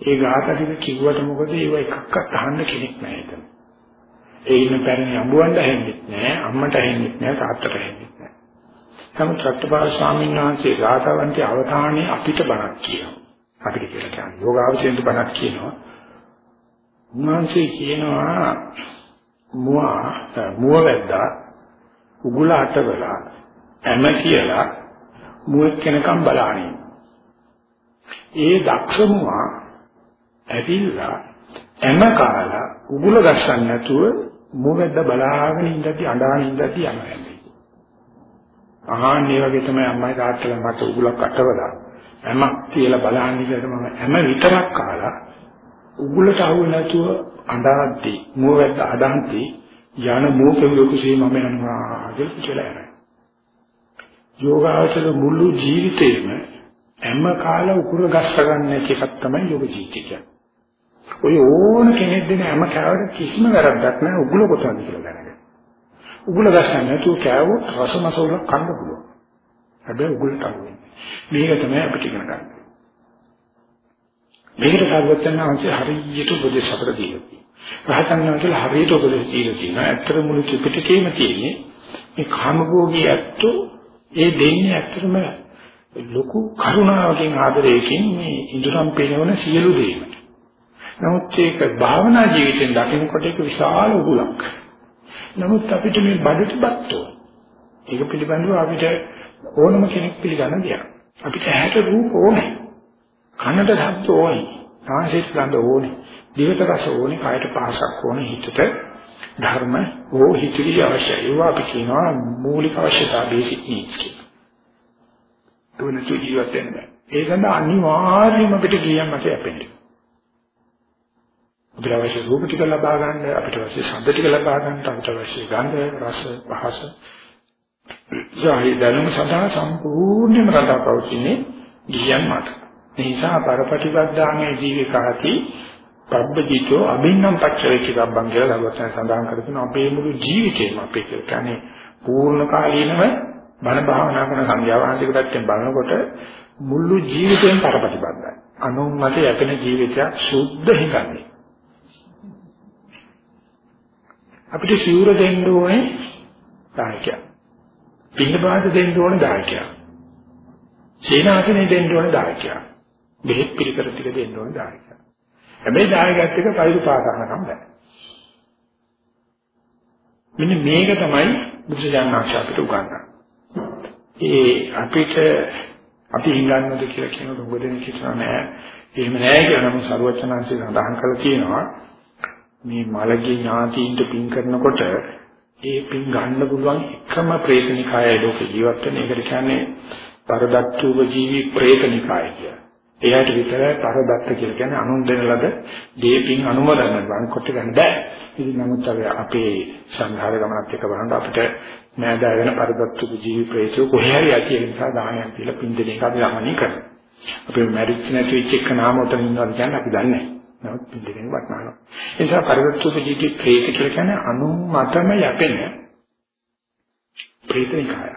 ඒ ගාථා ටික කිව්වට මොකද ඒව එකක්වත් අහන්න කෙනෙක් නැහැ එතන. ඒ ඉන්න පැරණි අඹුවන්ට ඇහෙන්නේ නැහැ, අම්මට ඇහෙන්නේ නැහැ, තාත්තට ඇහෙන්නේ නැහැ. නමුත් සත්‍යපාල ස්වාමීන් වහන්සේ ගාථාවන්ට අවධානයේ අපිට බණක් කියනවා. අපිට කියලා කියන්නේ යෝගාවචරයට බණක් කියනවා. උන්වහන්සේ කියනවා මුවා මුව වැද්දා උගුල අටවලා එම කියලා මුවෙක් කෙනකම් බලාගෙන ඒ දක්ෂමුවා ඇවිල්ලා එම කාලා උගුල ගස්සන්න නැතුව මුවෙද්ද බලාගෙන ඉඳදී අඬාගෙන ඉඳදී යනවා. අහන්නේ වගේ තමයි අම්මයි තාත්තලා මට උගුලක් අටවලා එමක් කියලා බලන්න ඉඳලා මම එම විතරක් කාලා උගුලට අහුව නැතුව අඬාද්දී මුවෙද්ද අඬන්දී යන මෝකෙකුසේ මම යනවා කියලා යනවා. යෝගාචර මුළු ජීවිතේම හැම කාල උකුර ගස්ස ගන්න එකක් තමයි යෝග ජීවිතය කියන්නේ. ඔය ඕන කෙනෙක් දෙන හැම කාලෙක කිසිම වැරද්දක් නැහැ උගුල කොටවන්න කියලා දැනගන්න. උගුල ගස්සන්න නැතුව කෑවොත් රසමසවල කන්න පුළුවන්. හැබැයි උගුලට අහුවෙන්නේ. මේක තමයි අපිට ඉගෙන ගන්න. මේකට සාර්වත්‍යන අවශ්‍ය හරියට උපදේශ අපට දීලා රහතන් වහන්සේලා හරියට උපදෙස් දීලා තියෙනවා. ඇත්තට මුළු ත්‍රිපිටකයේම තියෙන්නේ මේ කාමභෝගී ඇත්තෝ ඒ දෙන්නේ ඇත්තටම ලොකු කරුණාවකින් ආදරයකින් මේ ඉදurang පේනවන සියලු දේම. නමුත් ඒක භාවනා ජීවිතෙන් දකිනකොට ඒක විශාල උගුලක්. නමුත් අපිට මේ බඩට බත්තෝ ඒක පිළිබඳව අපිට ඕනම කෙනෙක් පිළිගන්න දෙයක්. අපිට ඇහැට රූප ඕනේ. කනට ශබ්ද ඕනේ. නාසයට ගඳ ඕනේ. දිවට රස ඕනේ, කායට පහසක් ඕනේ, හිතට ධර්ම ඕ හිතවිලි අවශ්‍යයි. ඒවා අපි කියනවා මූලික අවශ්‍යතා බේසික් නීඩ්ස් කියලා. දුන ජීවත් වෙන්න බෑ. ඒ සඳහා අනිවාර්යයෙන්ම අපිට ගියන් මාසේ අපෙන්නේ. අපිට අවශ්‍ය රූප ටික ලබා ගන්න, අපිට අවශ්‍ය ශබ්ද ටික ලබා ගන්න, අපිට අවශ්‍ය ගන්ධ, රස, පහස. ජාහි දැනුම සඳහා සම්පූර්ණයෙන්ම රඳාපවතින්නේ ගියන් මත. නිසා පරපටිපදාමේ ජීවිකාති පබ්බජිතෝ අභින්නම් පච්චවේකී රබ්බන් කියලා දවසෙන් සඳහන් කරගෙන අපේ මුළු ජීවිතේම අපේ කියන්නේ පූර්ණ කාලීනව බණ භාවනා කරන සංඥාවාසික පැත්තෙන් බලනකොට මුළු ජීවිතේම පරපටිපදයි. අනුන් මත යැපෙන ජීවිතයක් සුද්ධ හිඟන්නේ. අපිට සිවුර දෙන්න ඕනේ දායකයා. පින්නපාත දෙන්න ඕනේ දායකයා. සේනාසනේ දෙන්න ඕනේ දායකයා. බෙහෙත් පිළිකර ටික දෙන්න ඕනේ දායකයා. හැබැයි දායකයත් එක්ක පයිරු පාසනකම් බෑ. මෙන්න මේක තමයි බුදුසජාණන් අපිට උගන්වන්නේ. ඒ අපිට අපි හිඟන්නද කියලා කියන දුඟදෙන කිසිම නෑ. එහෙම නෑ කියලා නම් සරුවචනාංශය සඳහන් කරලා තියෙනවා. මේ මලගේ ඥාතීන්ට පින් කරනකොට ඒ පින් ගන්න පුළුවන් එකම ප්‍රේතනිකාය ලෝක ජීවත් වෙන එකට කියන්නේ පරදත්තුව ජීවි ප්‍රේතනිකාය කියලා. එයාට විතරයි පරදත්ත කියලා කියන්නේ අනුන් දෙන ලද දීපින් අනුමೋದන ගන්න කොට ගන්න බෑ. ඉතින් නමුත් අපේ සංඝාර ගමනත් එක්ක බලනකොට අපිට නෑදෑ වෙන පරදත්තුව ජීවි ප්‍රේතය කොහේ හරි ඇති නිසා දානයක් කියලා පින් දෙන එක අපි ළමනි කරනවා. අපි මැරිච් නැති වෙච්ච එක නාම උතන ඉන්නවා කියන්නේ අපි දන්නේ නෑ. නමුත් පිළිගෙන වටනවා. ඒ නිසා පරිවර්තෝපජීවී ප්‍රේත කියලා කියන්නේ අනු මතම යැපෙන ප්‍රේතනිකාය.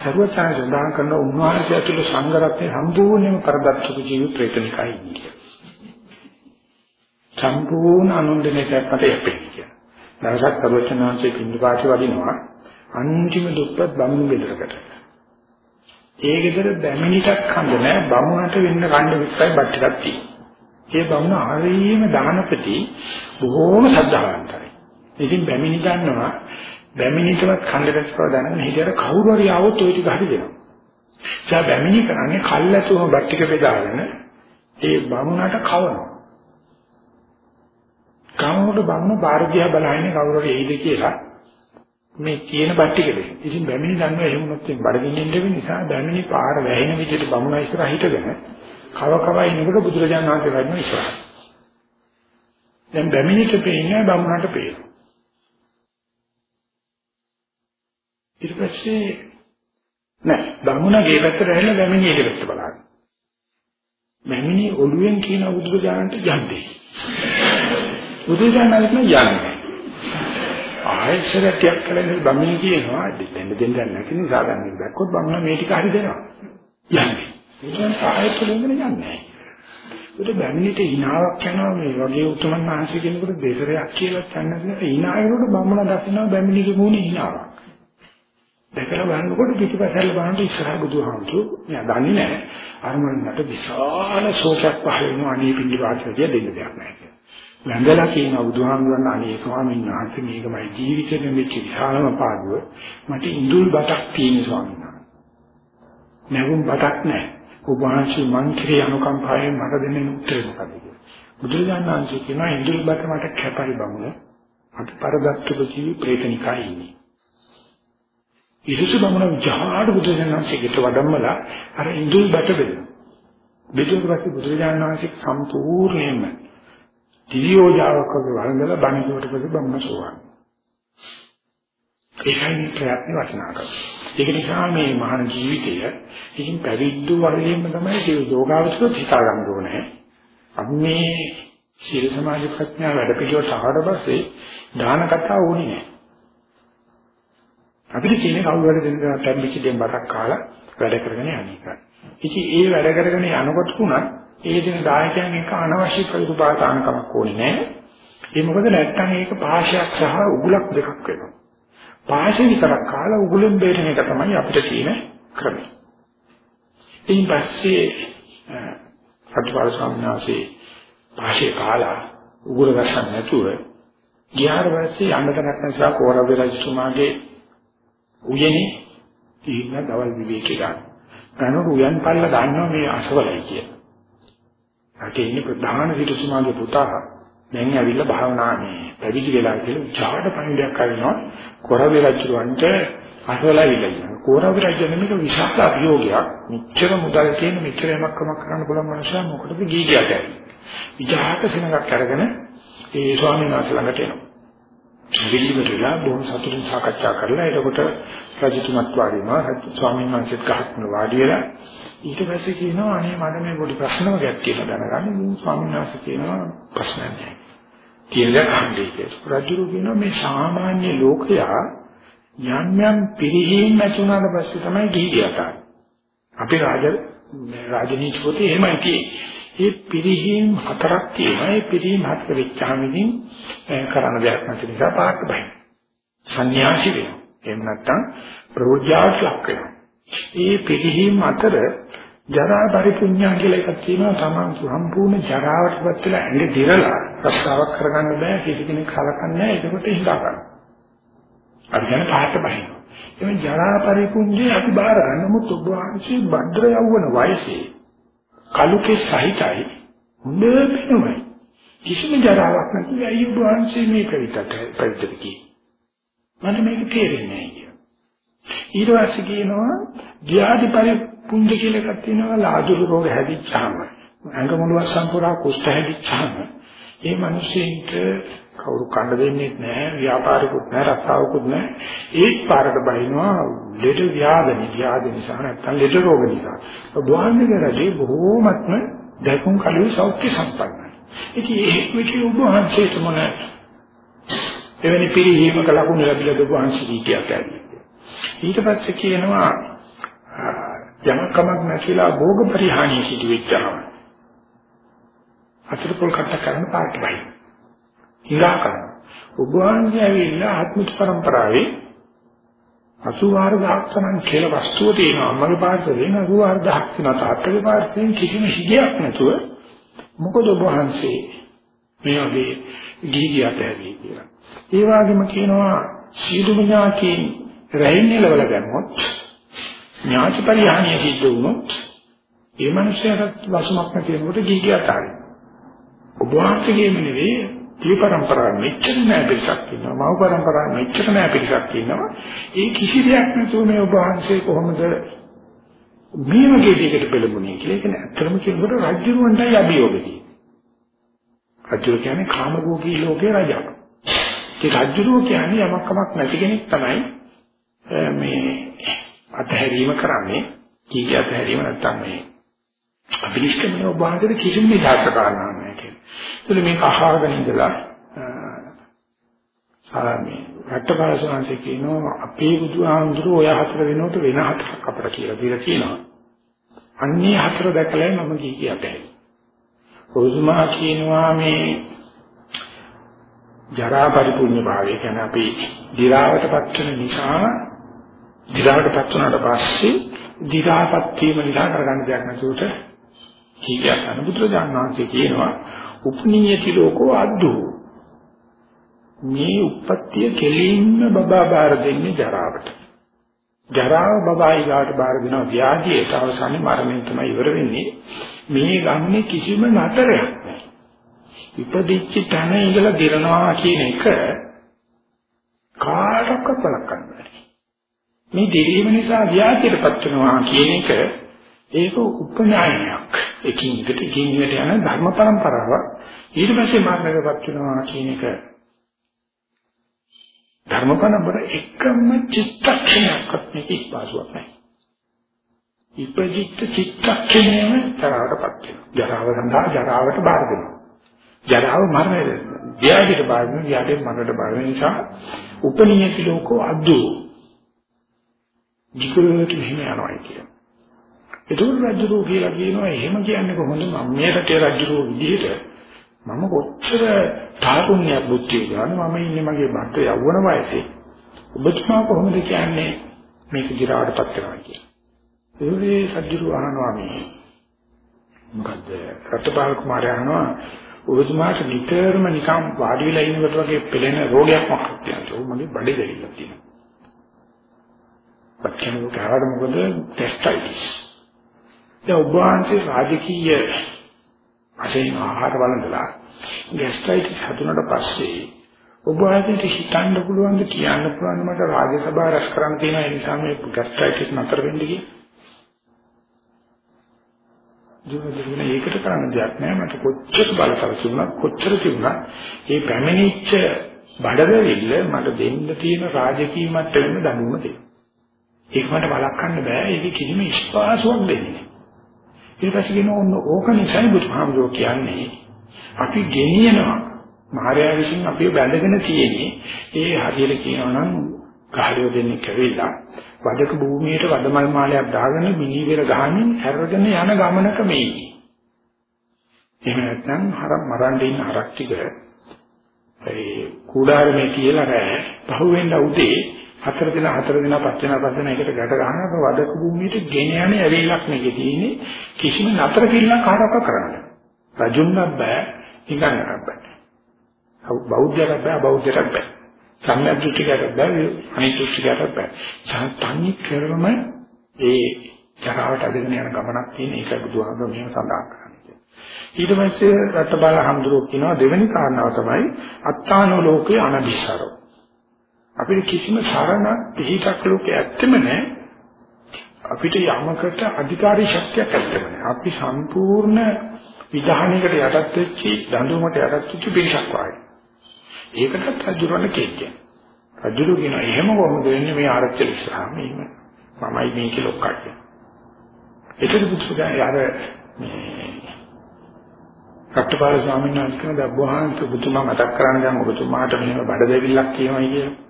සර්වචාර සඳහන් කරන උන්වහන්සේ ඇතුළු සංඝරත්නයේ සම්පූර්ණයෙන්ම පරිවර්තෝපජීවී ප්‍රේතනිකායි ඉන්නේ. සම්පූර්ණ අනුන්දනයකට මත යැපෙන්නේ කියලා. දවසක් සර්වචනාංශයේ පින්දුපාති වදිනවා අන්තිම දුප්පත් බමුණු ගෙදරකට. ඒ ගෙදර බැමිණිටක් හඳ නැහැ බමුණට වෙන්න කණ්ඩ විස්සයි බත් ටිකක් තියෙනවා. ඒ බමුණ හරියම දානපති බොහෝම සද්ධාවන්තයි. ඉතින් බැමිණි ගන්නවා බැමිණිටවත් කන්දරස්කව දැනගෙන හිටියට කවුරු හරි ආවොත් ওই ටික හරි දෙනවා. ඒ බැමිණි කරන්නේ කල්ැතුම බත් ටික බෙදාගෙන ඒ බමුණට කවනවා. කවුරුද බමුණ බාරදියා බලන්නේ කවුරු හරි එයිද කියලා මේ තියෙන බත් ටික දෙන්න. ඉතින් බැමිණි දන්නවා එහෙම නැත්නම් බඩගින්නෙන් දෙවෙන නිසා බැමිණි පාර වැහෙන විදිහට බමුණ ඉස්සරහ හිටගෙන කව කව ඉන්නකොට බුදුරජාණන් වහන්සේ වැඩිම ඉස්සරහ. දැන් බැමිණිට පේන්නේ බමුණට පේනවා. ඊට පස්සේ නෑ බමුණ ගේ පැත්තට ඇවිල්ලා බැමිණිය ගේ පැත්ත බලන්න. බැමිණි ඔළුවෙන් කියන බුදුරජාණන්ට යන්නේ. බුදුරජාණන් යන්නේ. ආයෙසරටයක් කලින් බමුණ කියනවා දෙන්න දෙන්න නැති නිසා දැන් දැක්කොත් බමුණ මේ ටික හරි දෙනවා. යන්නේ. ඒකෙන් සායත් දෙන්න යන්නේ. ඒක බැමිණිට hinaවක් යනවා මේ වගේ උතුමන් වහන්සේ කෙනෙකුට දෙසරයක් කියලා කියන්නේ hinaයනකොට බම්මලා දකිනවා බැමිණිගේ මූණේ hinaවක්. දැකලා බලනකොට පිටිපස්සෙල්ල බලනකොට ඉස්සරහ බුදුහාමුදුරු මෙයා දන්නේ නැහැ. අර මන්නට විශාල ශෝකයක් පහළ වෙනවා අනේ පිළි වාක්‍යය දෙන්න දෙයක් නැහැ කියලා. වැඳලා කියන බුදුහාමුදුරන් අනේ ස්වාමීන් වහන්සේ මේකමයි ජීවිතේ මෙච්ච විශාලම පාඩුව. මට ඉඳුල් බතක් තියෙන ස්වාමීන් වහන්සේ. නැවුම් බතක් නැහැ. ඔබ වහන්සේ මං කිරේ අනුකම්පාවෙන් මට දෙන්න උත්තරේ මොකද කියලා. බුදුරජාණන් වහන්සේ කියනවා ඉන්ද්‍රිය බත මට කැපයි බමුණ. අපි පරදත්තුක ජීවි ප්‍රේතනිකයි ඉන්නේ. ඉරිසු බමුණ විජහාඩ බුදුරජාණන් වහන්සේට වඩම්මලා අර ඉන්ද්‍රිය බත බෙදෙනවා. බෙදුවට පස්සේ බුදුරජාණන් වහන්සේ සම්පූර්ණයෙන්ම දිවියෝජාවක වළඳලා බණිදුවට පස්සේ බමුණ සෝවාන්. ඒකයි ප්‍රයත්න වටිනාකම. ඒක නිසා මේ මහාන ජීවිතය ඉතින් පැවිද්දු වගේම තමයි ඒ යෝගාවචර හිතා ගන්න ඕනේ. අපි මේ සීල සමාධි ප්‍රඥා වැඩ පිළිවෙලට ආවට පස්සේ දාන කතාව ඕනේ නැහැ. අපිට කියන්නේ කවුරු හරි දෙන්න ටැබ්ලෙට් එකෙන් බරක් කාලා වැඩ කරගෙන යන්නේ කියලා. ඉතින් ඒ වැඩ කරගෙන යනකොට උනත් ඒ දින දායකයන් එක අනවශ්‍ය කල්පපාතානකමක් ඕනේ නැහැ. ඒ මොකද නැත්තම් ඒක පාශයක් සහ උගුලක් දෙකක් වෙනවා. පාෂේ විතරක් කාලා උගුලෙන් බේරෙන එක තමයි අපිට තියෙන ක්‍රමය. ඊයින් පස්සේ අටපාල ස්වාමීන් වහන්සේ පාෂේ කාලා උගුල ගන්න නැතුව ගියාට පස්සේ යන්න තැනක් නිසා කෝරවි රජතුමාගේ උයනේ ඉන්න දවල් විවේකේ ගන්න. ගන්නකොට උයන් පල්ල ගන්නවා මේ අසවලයි කියලා. රටේ ඉන්න ප්‍රධාන සිටුතුමාගේ පුතා දැන් ඇවිල්ලා භාවනා මේ පැවිදි වෙලා කියලා උචාට පණිවිඩයක් කරනවා කොරවේ රජුන්ට අහවලා ඉල්ලනවා කොරවේ රජු නෙමෙයි විශාල අභියෝගයක් මෙච්චර මුදල් තියෙන මෙච්චර යමක් කමක් කරන්න පුළුවන් මනුස්සයා මොකටද ගී කියට විචාරක සෙනඟක් අරගෙන ඒ ස්වාමීන් වහන්සේ ළඟට එනවා. විලිමට වෙලා බොහොම සතුටින් සාකච්ඡා කරලා එතකොට රජතුමත් වාඩි වෙනවා. ස්වාමීන් වහන්සේත් ගහක් වාඩි වෙලා ඊට පස්සේ කියනවා අනේ මට මේ පොඩි ප්‍රශ්න වර්ගයක් තියෙනවා දැනගන්න. ස්වාමීන් වහන්සේ කියනවා ප්‍රශ්න නැහැ. කියලා අහන්නේ කියලා. රජුරු කියනවා මේ සාමාන්‍ය ලෝකයා යම් යම් පිරිහීම් ඇති වුණාට පස්සේ තමයි ගිහි ගියා අපේ රාජ රාජනීති පොතේ එහෙමයි තියෙන්නේ. ඒ පිරිහීම් හතරක් තියෙනවා. ඒ පිරිහීම් හතර වෙච්චාම ඉතින් කරන්න දෙයක් නැති නිසා පාට බයි. සංന്യാසි වෙනවා. එහෙම නැත්නම් ප්‍රෝජාට ලක් වෙනවා. ඒ පිරිහීම් අතර ජරා පරිපුඤ්ඤා කියලා එකක් තියෙනවා. තමන් සම්පූර්ණ ජරාවටපත් වෙලා ඇඟ දිරලා රස්සාවක් කරගන්න බෑ කිසි කෙනෙක් කලකන්නේ නැහැ. ඒකට හිතා ගන්න. අපි කියන පාට බයි. එමෙ ජරා පරිපුඤ්ජේ අපි බාර ගන්න මුත් ඔබ වහන්සේ භද්‍ර යවවන වයසේ කලුකේ සහිතයි හොඳ වෙනවයි. කිසිම ජරාවක් නැති ඇයි ඔබ වහන්සේ මේ ප්‍රවිතට ප්‍රවිතට කියේ. මට මේක තේරෙන්නේ නැහැ ඊට පස්සේ කියනවා ධ්‍යාදි පරිපුංජ කියලා එකක් තියෙනවා ලාජුරු රෝග හැදිච්චාම අංග මුලව සම්පූර්ණ කුෂ්ඨ හැදිච්චාම ඒ මිනිස්සෙන්ට කවුරු කන්න දෙන්නේ නැහැ ව්‍යාපාරිකුත් නැහැ රස්සාවකුත් නැහැ. ඒත් පාරට බහිනවා ලෙඩ ව්‍යාධි ව්‍යාධි නිසා නැත්නම් ලෙඩ රෝග නිසා. බුදුහාමුදුරේ රජේ බොහෝමත්ම දැකුම් කලින් සෞඛ්‍ය සම්පන්නයි. ඉතින් ඒ විදිහ ඔබ වහන්සේට මොන එවැනි පිළිහිමක ලකුණු ලැබිලා ඔබ වහන්සේ කියත ඊට පස්සේ කියනවා යමකමක් නැතිලා භෝග පරිහානිය සිදු වෙච්චාම අතට පොල් කට්ට කරන පාට වයි. හිලා කරන. ඔබ වහන්සේ ඇවිල්ලා ආත්මික પરම්පරාවේ 84000ක් තනන් කියලා වස්තුව තියෙනවා. අම්මගේ පාර්ශවයෙන් 84000ක් තියෙනවා. තාත්තගේ පාර්ශවයෙන් කිසිම හිගයක් නැතුව මොකද ඔබ වහන්සේ මේ වගේ ගිහියට ඇවි කියලා. ඒ වගේම කියනවා සීදුම ඥාතීන් රැහින් ලවල ගන්නොත් ඥාති පරිහානිය සිද්ධ වුණොත් ඒ මනුස්සයාට වසමක් නැති වෙනකොට ගිහියට ආවේ. ඔබ වහන්සේගේම නෙවෙයි මේ પરම්පරාව මෙච්චර නෑ පිටසක් ඉන්නවා මව પરම්පරාව මෙච්චර නෑ පිටසක් ඉන්නවා. ඒ කිසි දෙයක් නැතුව මේ ඔබ වහන්සේ කොහොමද මේ වගේ දෙයකට පෙළඹුණේ කියලා. ඒක නෑතරම කියනකොට රජුරවන්ටයි අභියෝගදී රජු කියන්නේ කාමභෝගී ලෝකේ රජා. ඒ රජුරෝ කියන්නේ යමක් කමක් නැති කෙනෙක් තමයි මේ අතහැරීම කරන්නේ. කීකිය අතහැරීම නැත්තම් මේ අභිනිෂ්ක්‍මණය ඔබ වහන්සේට කිසිම නිදහස කරන්න ඒකල මේක අහගෙන ඉඳලා සාමී රට්ටපාලසංශේ කියනවා අපේ බුදුහාමුදුරුවෝ ඔය හතර වෙනකොට වෙන හතරක් අපට කියලා දීලා තියෙනවා. අන්නේ හතර දැකලා මම කී කියතේ. ඔසුමා කියනවා මේ ජරා පරිපූර්ණ භාවය කියන්නේ අපි දි รา වටපත් වෙන නිසා දි รา වටපත් වුණාට පස්සේ දි รา පත් වීම නිසා කරගන්න දෙයක් නැතුවට කීයක් අනුබුද්ධ වහන්සේ කියනවා උපනීයති ලෝකෝ අද්දු. මේ උප්පත්තිය කෙලින්ම බබා බාර දෙන්නේ ජරාවට. ජරාව බබායි ගාට බාර දෙනවා ව්‍යාධියට. අවසානයේ මරණයෙන් තමයි ඉවර වෙන්නේ. මේ ගන්නේ කිසිම නතරයක් නැහැ. ඉපදිච්ච තැන ඉඳලා දිරනවා කියන එක කාටවත් බලකන්න බැහැ මේ දිරීම නිසා ව්‍යාධියටපත් වෙනවා කියන එක ඒක උපනායනයක්. එකින් එකට එකින් එකට යන ධර්ම પરම්පරාවක්. ඊට පස්සේ මාර්ගයටපත් වෙනවා කියන එක ධර්ම પરම්පර එකම චිත්තක්ෂණයක්වත් මේක ඉස්පාසුවක් නැහැ. ඉපදිච්ච චිත්තක්ෂණයම තරවටපත් වෙනවා. ජරාව සඳහා ජරාවට බාර දෙනවා. ජරාව මරණය දෙනවා. ව්‍යාධිට බාර දෙනවා. ව්‍යාධියට මරණයට බාර වෙන නිසා උපනියති ලෝකෝ අද්දෝ. විකෘති හිමි යනවා කියන්නේ. ඒතුළු රජුරෝ කියලා කියනවා. එහෙම කියන්නේ කොහොමද? මම මේ රටේ රජුරෝ විදිහට මම කොච්චර තාරුණ්‍යයක් බුද්ධිය ගන්න මම ඉන්නේ මගේ බත් යවවන වයසේ. ඔබතුමා කොහොමද කියන්නේ මේක දිරාවටපත් කරනවා කියලා? ඒ රජුරෝ අහනවා මේ. මොකද රටපාල කුමාරයා අහනවා ඔබතුමාට නිතරම නිකම් වාඩි වෙලා ඉන්නකොට වගේ පෙළෙන රෝගයක් මොකක්ද? කියන්නේ ඔව් මගේ බඩේ දැවිලා තියෙනවා. බක්කනෝ කාරද මොකද? ටෙස්ටයිටිස් දැන් ඔබ වහන්සේ රාජකීය වශයෙන් ආහාර වළඳලා ગેස්ට්‍රයිටිස් හදුනට පස්සේ ඔබ වහන්සේට හිතන්න පුළුවන් ද කියන්න පුළුවන් මට රාජ්‍ය සභාව රැස් කරන්න තියෙන ඒ නිසා මේ ગેස්ට්‍රයිටිස් නතර වෙන්න කියලා. දුරදින ඒකට කරන්න දෙයක් නෑ. මට කොච්චර බලතල තිබුණා කොච්චර තිබුණා ඒ පැමිණිච්ච බඩදවිල්ල මට දෙන්න තියෙන රාජකීය මට්ටමෙම දඬුවම දෙනවා ඒක මට වළක්වන්න බෑ. ඒක කිසිම ස්පාසුවක් දෙන්නේ නෑ. ඊට පස්සේ කියන ඕන ඕක නිසයි බුදුහාමුදුරුවෝ කියන්නේ. අපි ගෙනියනවා. මහරයා විසින් අපිව බැඳගෙන තියෙන්නේ. ඒ හරියට කියනවා නම් කාර්යය දෙන්නේ කැවිලා වදක භූමියට වදමල් මාලයක් දාගෙන මිනිවිර ගහමින් හැරගෙන යන ගමනක මේ. එහෙම නැත්නම් හර මරන්න ඉන්න හරක් ටික. ඒ කුඩාරමේ කියලා රෑ පහුවෙන්ද උදේ හතර දින හතර දින පස් දින පස් දින එකට ගැට ගන්නවා වදක භූමියට ගෙන යන්නේ ඇවිල්ලක් මේකේ තියෙන්නේ කිසිම නතර කිල්ලක් කාටවත් කරන්න. රජුන්නත් බෑ, හිඟන්නත් බෑ. බෞද්ධයන්ට බෑ, බෞද්ධයන්ට බෑ. සම්‍යක් දෘෂ්ටිකයට බෑ අනිත් දෘෂ්ටිකයට බෑ. තනි කරම ඒ ජරාවට අදගෙන යන ගමනක් තියෙන ඒක බුදුහාමුදුරුවෝ මෙහෙම සඳහන් කරන්නේ. ඊට පස්සේ රටබල හඳුරෝ කියනවා දෙවෙනි කාරණාව තමයි අත්තානෝ ලෝකේ අනබිසරෝ. අපිට කිසිම සරණ පිහිටක් ලෝකේ ඇත්තෙම නැහැ. අපිට යමකට අධිකාරී ශක්තියක් ඇත්තෙම නැහැ. අපි සම්පූර්ණ විධානයකට යටත් වෙච්චි දඬුවමට යටත් වෙච්චි පිරිසක් වගේ. ඒකටත් රජුරණ කෙච්චේ. රජුරු කියන එහෙම කොහොමද වෙන්නේ මේ ආරච්චි ඉස්සරහා මෙහෙම මමයි මේ කියලා ඔක්කට. ඒකද පුදුසුදා යාර මේ කට්ටපාල ස්වාමීන් වහන්සේ කියන දබ්බවහන්ත බුදුමා මතක් කරන්න ගම ඔබතුමාට මෙහෙම බඩදැවිල්ලක් කියනවා කියලා.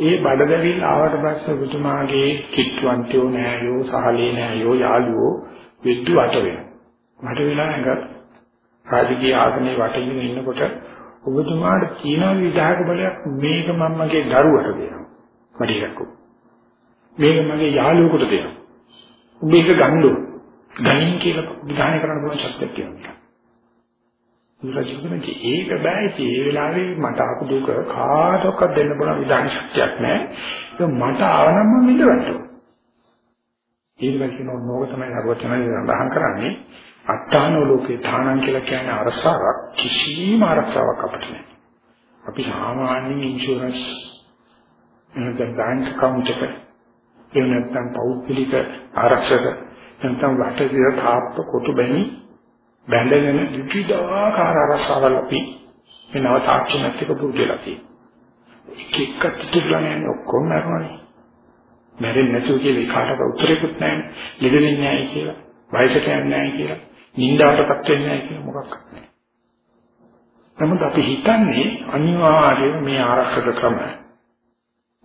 ඒ බඩදැවිල්ල ආවට පස්සේ බුදුමාගේ කිට්ටුවන්තයෝ නෑයෝ සහලේ නෑයෝ යාළුවෝ විද්දු අට වෙනවා. මට වෙලා නැග රාජකීය ආගමේ වටේ ඉන්නකොට ඔබතුමාට කියන විධායක බලයක් මේක මම මගේ දරුවට දෙනවා. මට එකක්. මේක මගේ යාළුවෙකුට දෙනවා. මේක ගන්නු. ගනින් කියලා විධානය කරන්න පුළුවන් ශක්තියක් තියෙනවා. ඉතින් ඒක බෑ ඉතින් ඒ වෙලාවේ මට අකු දුක කාටවත් දෙන්න පුළුවන් විධාන ශක්තියක් නැහැ. ඒක මට ආවනම් මම ඉඳවන්න. ඊට පස්සේ නෝක තමයි නරවචනයි සඳහන් කරන්නේ අට්ඨානෝ ලෝකේ ථානං කියලා කියන්නේ අරසාවක් කිසිම ආරක්ෂාවක් අපිට නැහැ. අපි සාමාන්‍යයෙන් ඉන්ෂුරන්ස් එහෙනම් බැංක් account එක එහෙම නැත්නම් පෞද්ගලික ආරක්ෂක නැත්නම් වටේ තාප්ප කොටු බැනි බැඳගෙන විවිධාකාර ආරක්ෂාවල් අපි මේ නව තාක්ෂණත් එක්ක පුරුදුලා තියෙනවා. එක එක තුතුලන්නේ ඔක්කොම නරවනේ. මැරෙන්නේ නැතුව කියලා කාටවත් උත්තරයක්වත් නැහැ. ලෙඩෙන්නේ නැහැ කියලා. වයසට යන්නේ නැහැ කියලා. නින්දාටපත් වෙන්නේ නැහැ කියන මොකක්ද නැහැ. නමුත් අපි හිතන්නේ අනිවාර්යයෙන් මේ ආරක්ෂක ක්‍රම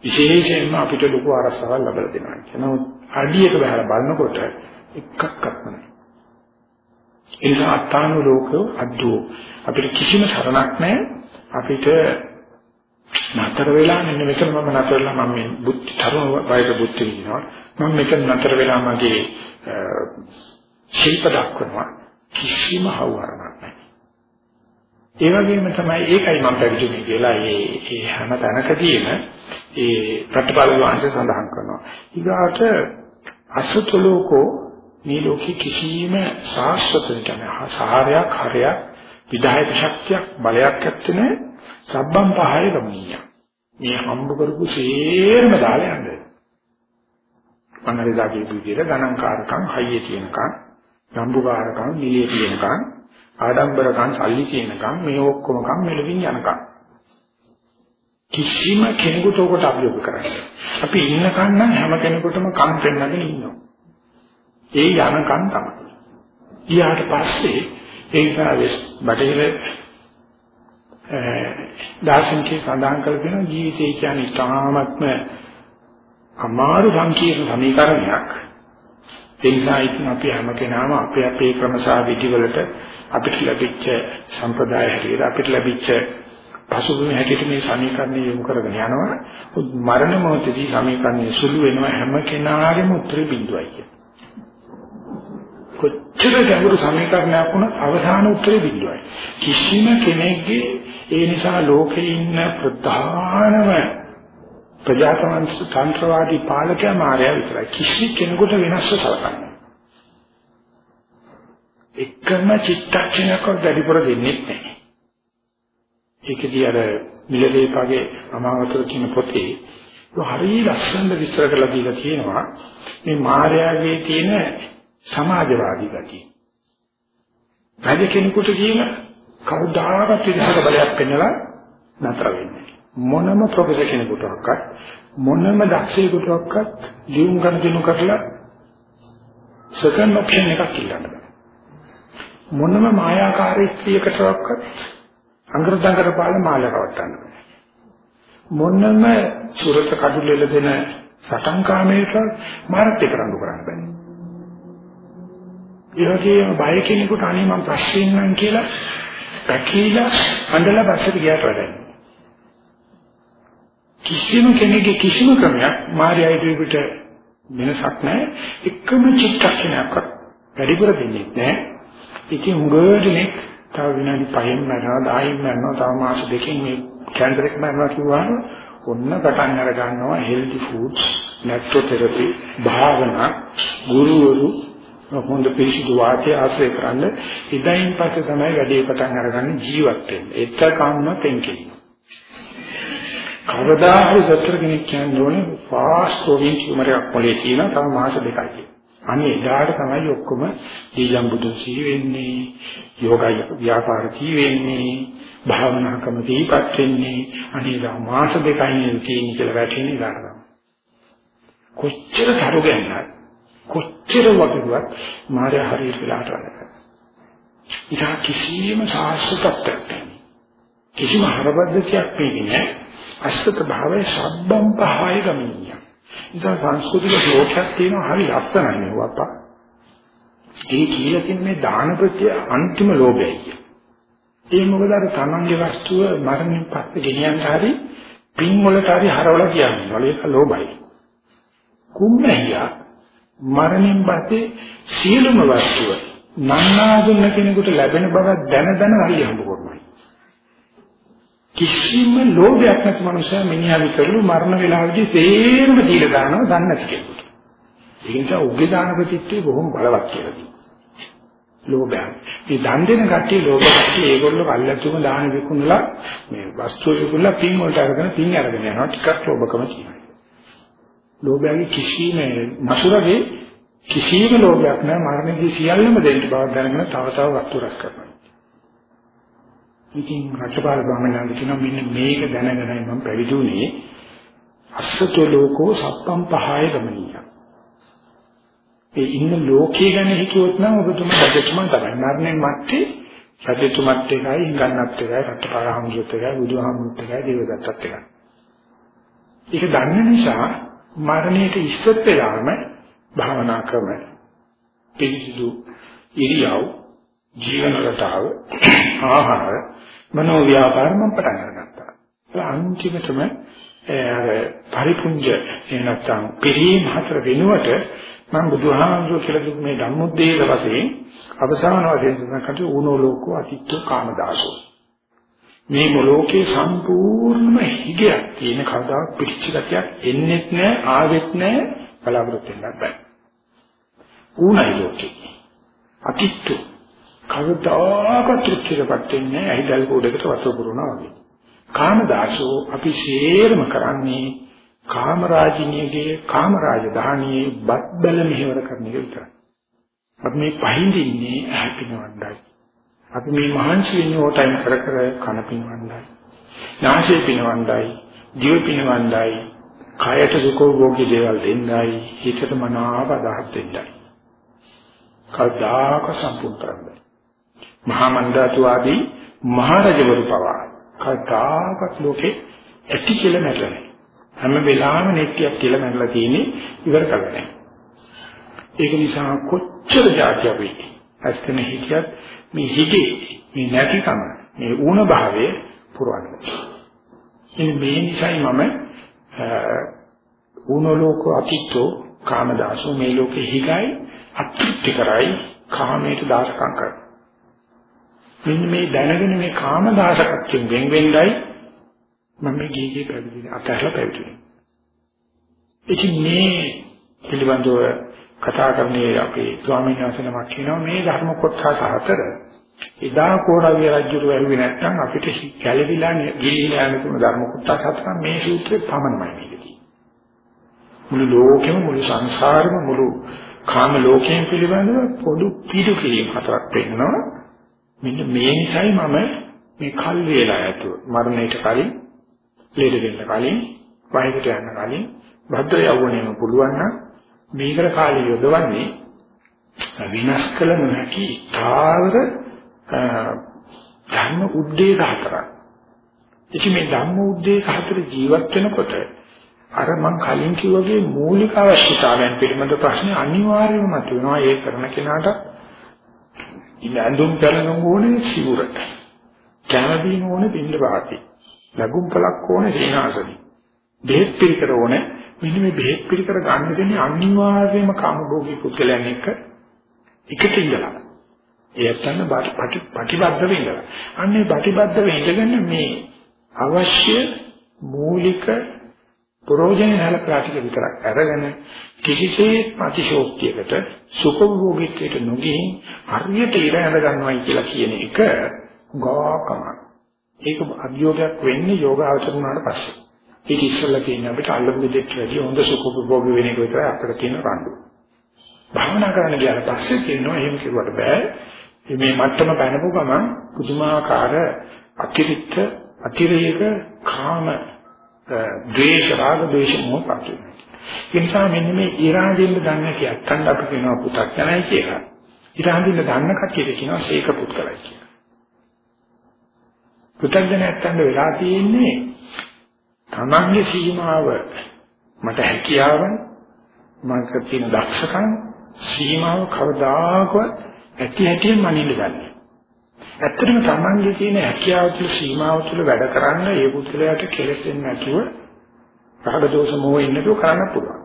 විශේෂයෙන්ම අපිට ලොකු ආරක්ෂාවක් ලැබලා දෙනවා කියන නමුත් අඩියට බහලා බලනකොට එකක්වත් නැහැ. ඒ නිසා අත්තානු ලෝකෝ අද්දෝ අපිට කිසිම සරණක් නැහැ. අපිට නතර වෙලා මෙන්න මෙතන මම නතර වෙලා මම මේ බුද්ධ තරුණ වයස බුද්ධ විඳිනවා. මම මෙතන නතර වෙලා මගේ ශිල්ප දක්වනවා කිසිම හවුහරණක් නැහැ. ඒ වගේම තමයි ඒකයි මම පැවිදිුනේ කියලා ඒ ඒ හැම තැනකදීම ඒ ප්‍රතිපාල වංශය සඳහන් කරනවා. ඊගාට අසතුලෝකෝ මේ ලෝකේ කිසිම සාස්වත නැහැ. සාහරයක් හරයක් විදායක ශක්තියක් බලයක් ඇත්තේ සබ්බම් පහය ගමනිය. මේ හම්බ කරපු සේරම දාලා යන්නේ. මනරිදාගේ විදිහට ගණන්කාරකම් හයියේ තියෙනකම් සම්බුකාරකම් නිලිය තියෙනකම් ආඩම්බරකම් සල්ලි තියෙනකම් මේ ඔක්කොම කම් මෙලවින් යනකම් කිසිම කෙනෙකුට ඔකට අභියෝග කරන්නේ. අපි ඉන්නකන් නම් හැම කෙනෙකුටම කම් පෙන්නගෙන ඉන්නවා. ඒ යනකම් තමයි. ඊට පස්සේ ඒ නිසා බටහිර දාර්ශනිකයන් සඳහන් කළ තියෙනවා ජීවිතය කියන්නේ ඉතාමත්ම අමාරු සංකීර්ණ සමීකරණයක්. ඒ නිසා ඉතින් අපි හැම කෙනාම අපේ අපේ ක්‍රමසා විදිවලට අපිට ලැබිච්ච සම්ප්‍රදාය හැටියට අපිට ලැබිච්ච පසුබිම හැටියට මේ සමීකරණය යොමු කරගෙන යනවා. මරණ මොහොතදී සමීකරණය සුළු වෙනවා හැම කෙනාගේම උත්තරේ බිඳුවයි කියන. කොච්චර ගැඹුරු සමීකරණයක් වුණත් අවසාන උත්තරේ බිඳුවයි. කිසිම කෙනෙක්ගේ ඒ නිසා ලෝකේ ඉන්න ප්‍රධානම ප්‍රජාතන්ත්‍ර තන්ත්‍රවාදී පාලකයා මාර්යා විතරයි. කිසි කෙනෙකුට වෙනස්ව සලකන්නේ. එකම චිත්තක්ෂණයක්වත් වැඩිපුර දෙන්නේ නැහැ. ඒකදී අර මිලදේපගේ අමාවතර කියන පොතේ හරි ලස්සන විස්තර කරලා දීලා තියෙනවා මේ මායාවේ තියෙන සමාජවාදී ගතිය. රජ කෙනෙකුට කියන කවදාවත් විදහාක බලයක් පෙන්නලා නතර වෙන්නේ. මොනම ප්‍රොෆෙසර් කෙනෙකුටවත් මොනම දක්ෂයෙකුටවත් ලියුම් ගන්න දිනු කරලා සෙකන්ඩ් ඔප්ෂන් එකක් ඉල්ලන්න බෑ. මොනම මායාකාරී ස්ත්‍රියකටවත් අංගරදංගර පාල මාල රවට්ටන්න බෑ. මොනම සුරත කඩුලෙල දෙන සටන් කාමයක මාර්ගය කරන්න කරන්න බෑ. ඒ වගේම බය කෙනෙකුට අනේ මම ප්‍රශ්නේ නම් කියලා පැකිලා අඬලා බස්සට ගියාට වැඩයි. කිසිම කෙනෙකුගේ කිසිම ක්‍රමයක් මාර්යයි දෙවිට වෙනසක් නැහැ. එකම චිත්තක්ෂණයක්වත් වැඩිපුර දෙන්නේ නැහැ. ඉතින් උගෝදෙනෙක් තව විනාඩි 5න් මරනවා 10න් මරනවා තව මාස දෙකකින් මේ කැන්සර් එක මරනවා කිව්වහම ඔන්න පටන් අර ගන්නවා හෙල්දි ෆුඩ්ස් නැචරොතෙරපි භාවනා ගුරුවරු හොඳ පිළිසිදු වාක්‍ය ආශ්‍රය කරන්න ඉතින් පස්සේ තමයි වැඩේ පටන් අරගන්නේ ජීවත් වෙන්න. එතකම්ම තෙන්කේ. කවදා හරි සතර කෙනෙක් කියන්නේ ඕනේ ෆාස්ට් ග්‍රෝවිං ටියුමර් එකක් පොලේ තියෙන තව මාස දෙකයි. අනේ එදාට තමයි ඔක්කොම දීලම් බුදු සී වෙන්නේ, යෝගය ව්‍යාපාර සී වෙන්නේ, භාවනා ක්‍රම දීපත් වෙන්නේ. අනේ දා මාස දෙකයි තියෙන්නේ කියලා වැටෙන්නේ ඉදාට. කොච්චර තරුගන්නත් කොච්චර වගේවත් මාය හරියට වෙලාට වැඩ කරනවා. ඉතින් කිසියම් සාස්ත්‍රයක් කිසිම හරබද්දකයක් පේන්නේ අස්සත භාවයේ සබ්බම් පහය ගමිනිය. ඉතින් සංස්කෘතික ශ්ලෝකයක් තියෙනවා හරි ලස්සනයි නේ වප්පා. ඒ කියලා තින්නේ දාන ප්‍රත්‍ය අන්තිම ලෝභයයි. ඒ මොකද අර තමන්ගේ වස්තුව මරණයෙන් පස්සේ ගෙනියන්න හරි පින් වලට හරි හරවලා කියන්නේ. වල ඒක ලෝභයි. කුම්මැහියා මරණයෙන් පස්සේ සියලුම වස්තුව නන්නාදුන්න කෙනෙකුට ලැබෙන බව දැන දැන හරි හම්බ කරනවා. කිසිම ලෝභයක් නැති මනුස්සයා මිනිහා විතරලු මරණ වේලාවේදී තේරම දීලා දානවා දන්නේ නැති කෙනෙකුට. ඒ නිසා උගේ දාන ප්‍රතිත්වය බොහොම බලවත් කියලා කියනවා. ලෝභය. මේ දන් දෙන කට්ටිය ලෝභ කට්ටිය ඒගොල්ලෝ කල්ලාතුම දාන විකුණලා මේ වස්තු විකුණලා පින් වලට අරගෙන පින් අරගෙන යනවා ටිකක් ලෝභකම කියනවා. ලෝභයගේ කිසිම මසුරගේ කිසිම ලෝභයක් නැහැ මරණදී සියල්ලම දෙන්න බව දැනගෙන තව තව වස්තු රැස් කරනවා. ඉතින් රටපාල බ්‍රහ්මණයන් කියනවා මෙන්න මේක දැනගෙනයි මම පැවිදුනේ අස්සතෝ ලෝකෝ සප්පම් පහය ගමනිය. ඒ ඉන්න ලෝකයේ ගැන හිතුවොත් නම් ඔබතුමා රජතුමා තමයි. මරණයන් මැත්තේ රජතුමත් එකයි, හිඟන්නත් එකයි, රටපාල හමුදුත් එකයි, බුදුහාමුදුත් එකයි, දේවදත්තත් එකයි. ඒක දන්න නිසා මරණයට ඉස්සත් වෙලාම භාවනා ක්‍රම පිළිසිදු ඉරියව් ජීවන රටාව ආහාර මනෝ ව්‍යාපාර මම පටන් අරගත්තා. ඒ අන්තිමටම අර පරිපුංජ එනත්තම් පිළිම හතර වෙනුවට මම බුදුහාමුදුරුවෝ කියලා දුක් මේ ධම්මොද්දේශ වශයෙන් අවසාන වශයෙන් සඳහන් උනෝ ලෝකෝ අතිත්‍ය කාමදාසෝ මේ මොලෝකේ සම්පූර්ණම හිගයක් තියෙන කවදාවත් පිටිච්ච ගතියක් එන්නේත් නැහැ ආවෙත් නැහැ බලාපොරොත්තු වෙන්නත් බෑ. ඌනයි ලෝකේ. අතිත්තු කවදාකවත් තෘප්තියටපත් වෙන්නේ නැහැ ඇහිදල් කෝඩකට වතුර පුරනවා වගේ. කාමදාසෝ අපි ෂේරම කරන්නේ කාමරාජිනියගේ කාමරාජධානියේ බත් බැල මෙහෙවර කරන එක විතරයි. අපි මේ පහින්දින්නේ ඇහැපිනවන්නයි. අපි මේ මහන්සි වෙන්නේ ඕටයිම් කර කර කන පිනවන්නයි. නාසය පිනවන්නයි, දිව පිනවන්නයි, කයට සුඛෝභෝගී දේවල් දෙන්නයි, හිතට මනාව අදහස් දෙන්නයි. කවදාක සම්පූර්ණ කරන්නේ. මහා මණ්ඩාතු ආදී මහරජවරු පවා කවදාකත් ලෝකේ ඇති කියලා නැතනේ. හැම වෙලාවෙම නෙට්ටියක් කියලා නැරලා තියෙන්නේ ඉවර කරගන්න. ඒක නිසා කොච්චර જાති අපි ඇත්තම හිතියත් මේ හිතේ මේ නැතිකම මේ ඌණ භාවය පුරවන්න. ඉතින් මේ නිසයි මම ඌණ ලෝක අතිත්ෝ කාමදාසෝ මේ ලෝකේ හිගයි අතෘප්ති කරයි කාමයට දාසකම් කරයි. මෙන්න මේ දැනගෙන මේ කාමදාසකත්වයෙන් වෙන් වෙන්නයි මම මේ ගීගේ පැවිදි අතහැරලා පැවිදි. ඉතින් මේ පිළිබඳව කතා කරන්නේ අපේ ස්වාමීන් වහන්සේ නමක් කියනවා මේ ධර්ම කොටස හතර එදා කෝරවිය රජුට වැරුවේ නැත්නම් අපිට කැළවිලා ගිලිහිලා යන තුන ධර්ම කොටස හතර මේ සූත්‍රේ පමණමයි මේකදී. මුළු ලෝකෙම මුළු සංසාරෙම මුළු කාම ලෝකයෙන් පිළිබඳව පොදු පිටු කිරීම හතරක් වෙනවා. මෙන්න මේ නිසයි මම මේ කල් වේලා ඇතුව මරණයට කලින් ලෙඩ වෙන්න කලින් වයසට යන්න කලින් භද්‍ර යවුණේම පුළුවන් නම් මේකට කාලය යොදවන්නේ විනාශ කළ නොහැකි තාවර ධර්ම උද්දේශ හතරක්. ඉතින් මේ ධම්ම උද්දේශ හතර ජීවත් වෙනකොට අර මං කලින් කිව්වාගේ මූලික අවශ්‍යතාවයන් පිළිබඳ ප්‍රශ්න අනිවාර්යයෙන්ම මතුවෙනවා ඒ කරන කෙනාට ඉලඳුම් කරන ඕනේ සිවුරට. කැමදීන ඕනේ පින්න පාටි. ලැබුම් කලක් ඕනේ සේනාසනි. බෙහෙත් පිළිකර ඕනේ මෙන්න මේ බෙහෙත් පිළිකර ගන්න දෙන්නේ අනිවාර්යයෙන්ම කාමභෝගී පුද්ගලයන් එක්ක එකට ඉඳලා. ඒත්තන්න ප්‍රතිබද්ධ වෙන්න. අන්නේ ප්‍රතිබද්ධ වෙන්නගෙන මේ අවශ්‍ය මූලික ප්‍රෝජන හැල ප්‍රාතික විතරක් අරගෙන කිසිසේත් අතිශෝක්තියකට සුඛභෝගීත්වයට නොගිහින් හරියට ඉර ඇඳ ගන්නවයි කියලා කියන එක ගාකම. ඒක අභියෝගයක් වෙන්නේ යෝගාවචර වුණාට පස්සේ. ඒක ඉස්සෙල්ලා තියෙන අපිට අල්ලපු දෙයක් වැඩි හොඳ සුඛභෝගී වෙන එක විතරයි අපිට තියෙන රණ්ඩු. භාවනා කරන්න ගියාට පස්සේ කියනවා එහෙම කිව්වට බෑ. මේ මට්ටම පැනපු ගමන් පුදුමාකාර අතිරික්ත අතිරේක කාම ද්වේෂ රාග ද්වේෂ මොහ පතු ඒ නිසා මෙන්න මේ ඉරාදින්න දන්න කියත්තන් අපි කියනවා පුතක් යනයි කියලා ඉරාදින්න දන්න කටියට කියනවා සීක පුත්කලයි කියලා පුතක් දැනත්තන් වෙලා තියෙන්නේ තමන්ගේ සීමාව මට හැකියාවන් මට තියෙන දක්ෂකම් සීමාව කවදාකවත් ඇති හැටියෙන් මනින්න ගන්න. ඇත්තටම Tamange තියෙන හැකියාව තුළ සීමාව තුළ වැඩ කරන්න ඒ පුද්ගලයාට කෙලෙසෙන්නේ නැතුව රාග දෝෂ මොහ ඉන්නකෝ කරන්න පුළුවන්.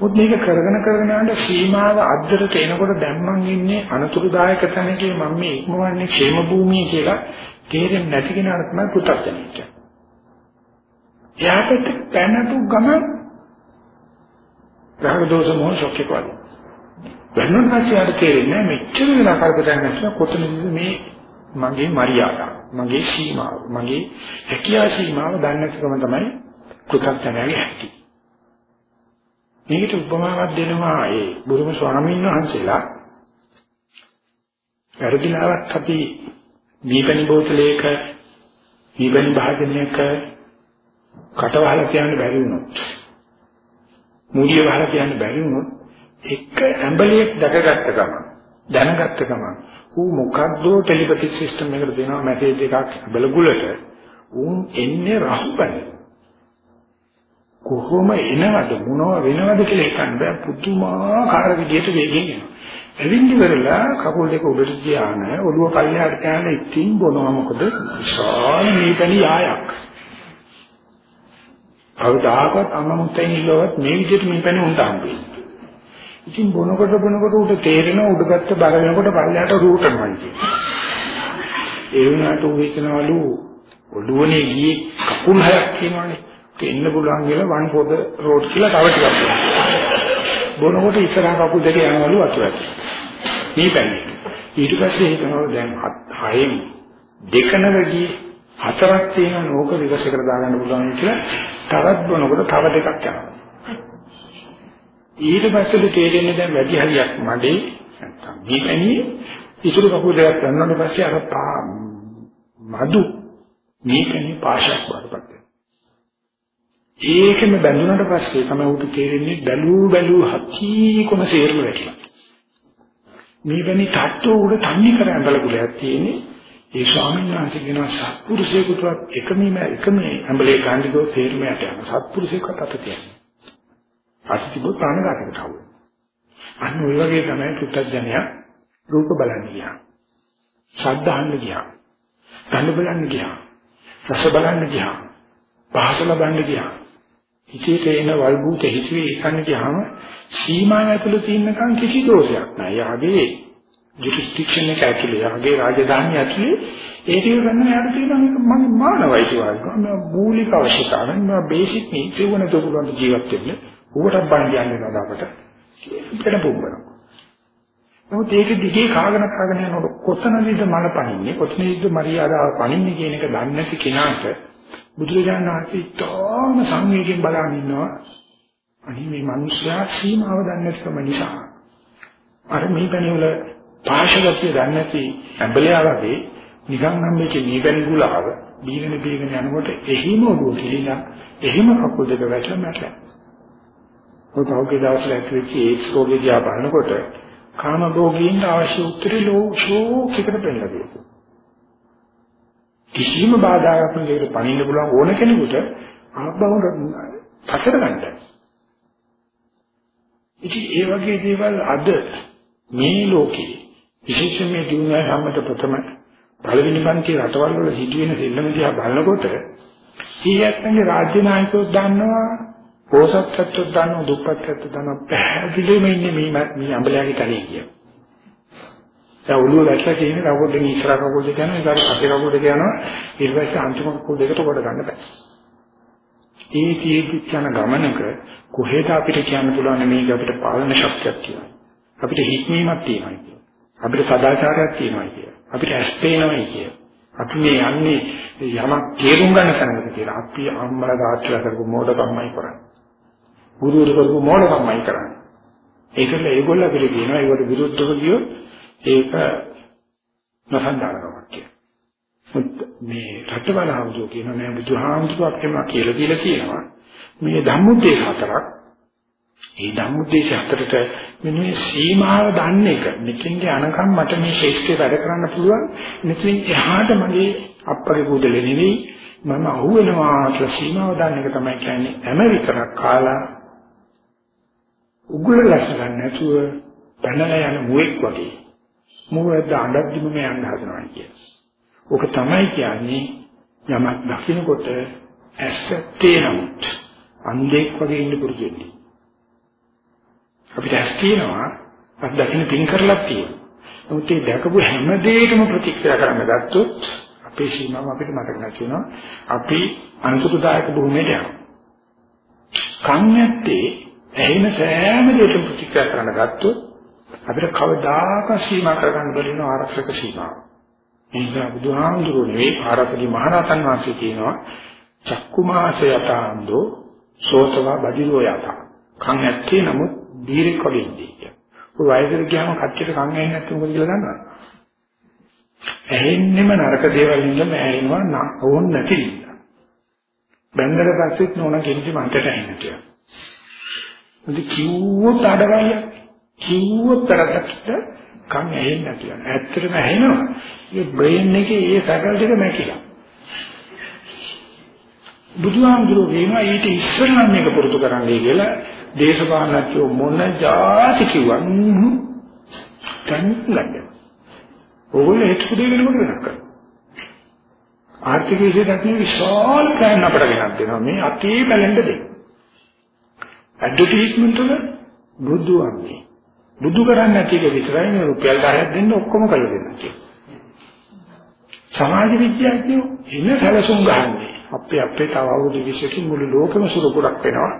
මොකද මේක කරගෙන කරගෙන යන සීමාව අද්දරට එනකොට දැන් මං ඉන්නේ අනතුරුදායක තැනකේ මම මේ ඉක්මවන්නේ ക്ഷേම භූමිය කියලා තේරෙන්නේ නැති කෙනාට තමයි පුතක් දෙන්නේ. එයාට පැනපු ගමන් රාග දෝෂ මොහ ශෝකේ වගේ. වෙනුන් පස්සේ ආට තේරෙන්නේ මෙච්චර වෙලා කල්පනා කරලා කොතනද මේ මගේ මරියාදා මගේ සීමාව මගේ හැකියා සීමාව දන්නකම තමයි කෘතඥයාගේ හැටි. මේකට උපමාවක් දෙනවා ඒ බුදුම ස්වාමීන් වහන්සේලා පෙරදිනාවක් අපි දීපනි බෝතලයක දීපනි භාජනයක කටවහල කියන්න බැරි වුණොත් මූලිය වහල කියන්න බැරි වුණොත් එක ඇඹලියක් දැකගත්ත ගමන් දැනගත්ත ගමන් ඌ මොකද්දෝ ටෙලිපැතික් සිස්ටම් එකකට දෙනවා මැසේජ් එකක් බලගුලට ඌන් එන්නේ රහුබනේ කොහොම එනවද මොනව වෙනවද කියලා හිතන්න බෑ. පුදුමාකාර විදිහට වේගෙන් එනවා. එවින්දි වෙරලා කකුල් දෙක උඩට තියාන ඔළුව පල්ලෙහාට කෑන ඉතින් බොනවා. මොකද විශාල මේකණි ආයක්. අවදාකත් අම්මමුත්තෙන් ඉල්ලුවත් මේ විදිහට මේ පැනේ උන්ට හම්බෙන්නේ ඉතින් බොනකොට බොනකොට උට තේරෙනවා උඩගත්ත බර වෙනකොට පල්ලයට රූටනවා කියන්නේ. ඒ වුණාට ඌ හිතනවලු ඔළුවනේ ගියේ කකුල් හයක් කියනවනේ. එන්න පුළුවන් කියලා වන් පොද රෝඩ් කියලා තව ටිකක් බොනකොට ඉස්සරහා කකුල් දෙක යනවලු අතුරට. මේ පැන්නේ. ඊට පස්සේ හිතනවා දැන් හයෙන් දෙකනකදී හතරක් තියෙන නෝක විවසකට දාගන්න පුළුවන් කියලා තවත් බොනකොට තව දෙකක් යනවා. ඊට පස්සේ තේරෙන්නේ දැන් වැඩි හරියක් මඩේ නැත්තම් දීපැණි ඉතුරු කකුල් දෙකක් ගන්නවට පස්සේ අර පා මදු. මේකනේ පාශයක් වඩපත් ඒකෙම බැඳුනට පස්සේ තමයි උට තේරෙන්නේ බැලූ බැලූ හකීකම සේරුව වැටිලා. මේ වෙනි තත්ත්ව උඩ තන්නේ කර ඇඹල කුලයක් තියෙන්නේ. ඒ ස්වාමීන් වහන්සේ කියනවා සත්පුරුෂයෙකුටවත් එකම එකම ඇඹලේ ගාන්ධිකෝ තේරුමයට යන සත්පුරුෂයෙකුට අත තියන්නේ අසතිබු ප්‍රාණඝාතකට හවු. අන්න ඔය වගේ තමයි පුත්තජනයා රූප බලන්න ගියා. ශබ්ද අහන්න ගියා. ගඳ බලන්න ගියා. රස බලන්න ගියා. පහස ලබන්න ගියා. හිතේ එන වල්බූත හිතුවේ ඉස්සන්න ගියාම සීමාව ඇතුළේ තියෙනකන් කිසි දෝෂයක් නැහැ. යාගේ ජුරිස්ඩික්ෂන් එක ඇතුළේ යාගේ රාජධානිය ඇතුළේ ඒ ටික ගන්න යාට තියෙන මම මානවයි කියලා. මම මූලික අවශ්‍යතාවයන් මම බේසික් නීති වුණ තුරුලන් ජීවත් වෙන්න. ඌටත් බණ කියන්නේ නේද අපට? පිට පුම්බනවා නමුත් ඒක දිගේ කාගෙන කාගෙන යනකොට කොතනදීද මල පනින්නේ? කොතනදීද මරියාදාව පනින්නේ කියන එක දන්නේ නැති කෙනාට බුදුරජාණන් වහන්සේ තාම සංවේගයෙන් බලන් ඉන්නවා. අනිත් මේ මිනිස්යා සීමාව දන්නේ නැතිකම නිසා. අර මේ පැණි වල පාෂගතිය දන්නේ නැති ඇඹලයා වගේ නිකන් නම් මේක නීගන් ගුලාව බීගෙන බීගෙන යනකොට එහිම ඔළුව කිලිලා එහිම කකුල් දෙක වැටලා මැරලා. ඔය පෞද්ගලික දවසට ඇතුල්ච්ච ඒක්ස් රෝගී දිහා බලනකොට කාම භෝගීන්ට අවශ්‍ය උත්තරේ ලෝෂෝකිකට පෙන්නනවා. කිසිම බාධාවක් නැතිවට පණින්න පුළුවන් ඕන කෙනෙකුට ආත්මවල පසර ගන්න. ඉතින් ඒ වගේ දේවල් අද මේ ලෝකේ විශේෂයෙන් මේ දුන්නා හැමත ප්‍රථම පළවෙනි පන්ති රටවල් වල හිටින දෙල්ලම දිහා බලනකොට ඊයත්ගේ රාජ්‍ය නායකයෝ දන්නවා පෝසත්ත්වෝ දන්නවා දුප්පත්ත්වෝ දන්නවා පැහැදිලිවම ඉන්නේ මේ මේ අඹලයාගේ තලයේ කියන. දැන් ඔළුව වැටලා තියෙන කකුල් දෙක ඉස්සර කකුල් දෙක යනවා ඊට පස්සේ කකුල් දෙක යනවා ඊට පස්සේ අන්තිම කකුල් දෙකට කොට ගන්න බෑ. ඒ කීකි යන ගමනක කොහෙද අපිට කියන්න පුළුවන් මේක අපිට පාලන ශක්තියක් කියලා. අපිට හික්මීමක් තියෙනවා කියලා. අපිට සදාචාරයක් තියෙනවා කියලා. අපිට ඇස් පේනවා කියලා. අපි මේ යන්නේ යමක් තේරුම් ගන්න තැනකට කියලා. අපි අම්මලා දාත්‍ලා කරපු මෝඩකම්මයි කරන්නේ. ගුරුවරු කරපු මෝඩකම්මයි කරන්නේ. ඒකල ඒගොල්ලෝ අපිට කියනවා ඒවට විරුද්ධව කියොත් ඒක නසන්දානකමක් කියලා. මේ රටවලහමසෝ කියන මේ බුදුහාමුදුරුවෝ අපිට කියලා දීලා තියෙනවා. මේ ධම්මොද්දේශ හතරක් ඒ ධම්මොද්දේශ හතරට මෙන්න මේ සීමාව දන්න එක. මෙතෙන්ට යනකම් මට මේ ශේෂ්ඨේ වැඩ කරන්න පුළුවන්. මෙතෙන් එහාට මගේ අප්පගේ බුදලේ නෙවෙයි මම අහුවෙනවා කියලා සීමාව දන්න එක තමයි කියන්නේ. හැම විතරක් කාලා උගුල ලැස ගන්න නැතුව පැනලා යන මුවෙක් වගේ. මුවෙද්ද අඬද්දිම මේ යන්න හදනවා කියන්නේ. ඕක තමයි කියන්නේ යමක් දකින්නකොට ඇස් තේනමුත් අන්ධෙක් වගේ ඉන්න පුරුදු වෙන්නේ. අපිට ඇස් තියෙනවා අත් දකින්න පින් කරලා තියෙනවා. නමුත් ඒ දැකපු හැම දෙයකම ප්‍රතික්‍රියා කරන්න ගත්තොත් අපේ සීමාව අපිට මතක නැති වෙනවා. අපි අනුසුතුදායක භූමියට යනවා. කන් නැත්තේ ඇහෙන සෑම දෙයකම ප්‍රතික්‍රියා කරන්න ගත්තොත් අපිට කවදාක සීමා කරගන්න බැරි වෙන ආරක්ෂක සීමාවක්. නිසා බුදුහාමුදුරුවෝ නෙවෙයි ආරතගේ මහරහතන් වහන්සේ කියනවා චක්කුමාසයතාන්දෝ සෝතවා බදිරෝ යත. කන් ඇත්තේ නමුත් දීර්ඝ වගේ ඉන්නේ කියලා. ඔය වයසට ගියාම කච්චට කන් ඇහෙන්නේ නැත්නම් මොකද කියලා දන්නවද? ඇහෙන්නෙම නරක දේවල් ඉඳන් ඇහෙනවා නා ඕන් නැති ඉන්න. බැංගල පස්සෙත් නෝන කෙනෙක් මන්ටට ඇහෙන්නේ කියලා. මොකද කිව්වොත් අඩවල කිව්වොත් තරකට කන් ඇහෙන්නේ නැති යන. ඇත්තටම ඇහෙනවා. ඒ බ්‍රේන් එකේ ඒ සැකල් දෙක මැකිලා. බුදුහාමුදුරුවෝ කියනවා ඊට ඉස්සෙල්ලා මේක පුරුදු කරන්නයි කියලා දේශපාලනඥයෝ මොන જાති කිව්වා. කන්නේ. ඕගොල්ලෝ හිත පුදේගෙන මොකද වෙනස් කරන්නේ? ආර්ථික විශේෂඥ විශාල ප්ලෑන් අපට ගෙනත් දෙනවා මේ අතේ බැලෙන්න දෙන්න. ඇඩ්වර්ටයිස්මන්ට් වල බුදුහාමුදුරුවෝ බුදු කරන්නේ නැති එක විතරයි මේ රුපියල් 10ක් දෙන්න ඔක්කොම කරලා දෙන්න කියලා. සමාජ විද්‍යාඥයෝ ඉන්න සැලසුම් ගහන්නේ. අපේ අපේ තව අවුරුදු 20කින් මුළු ලෝකෙම සුරකුඩක් වෙනවා.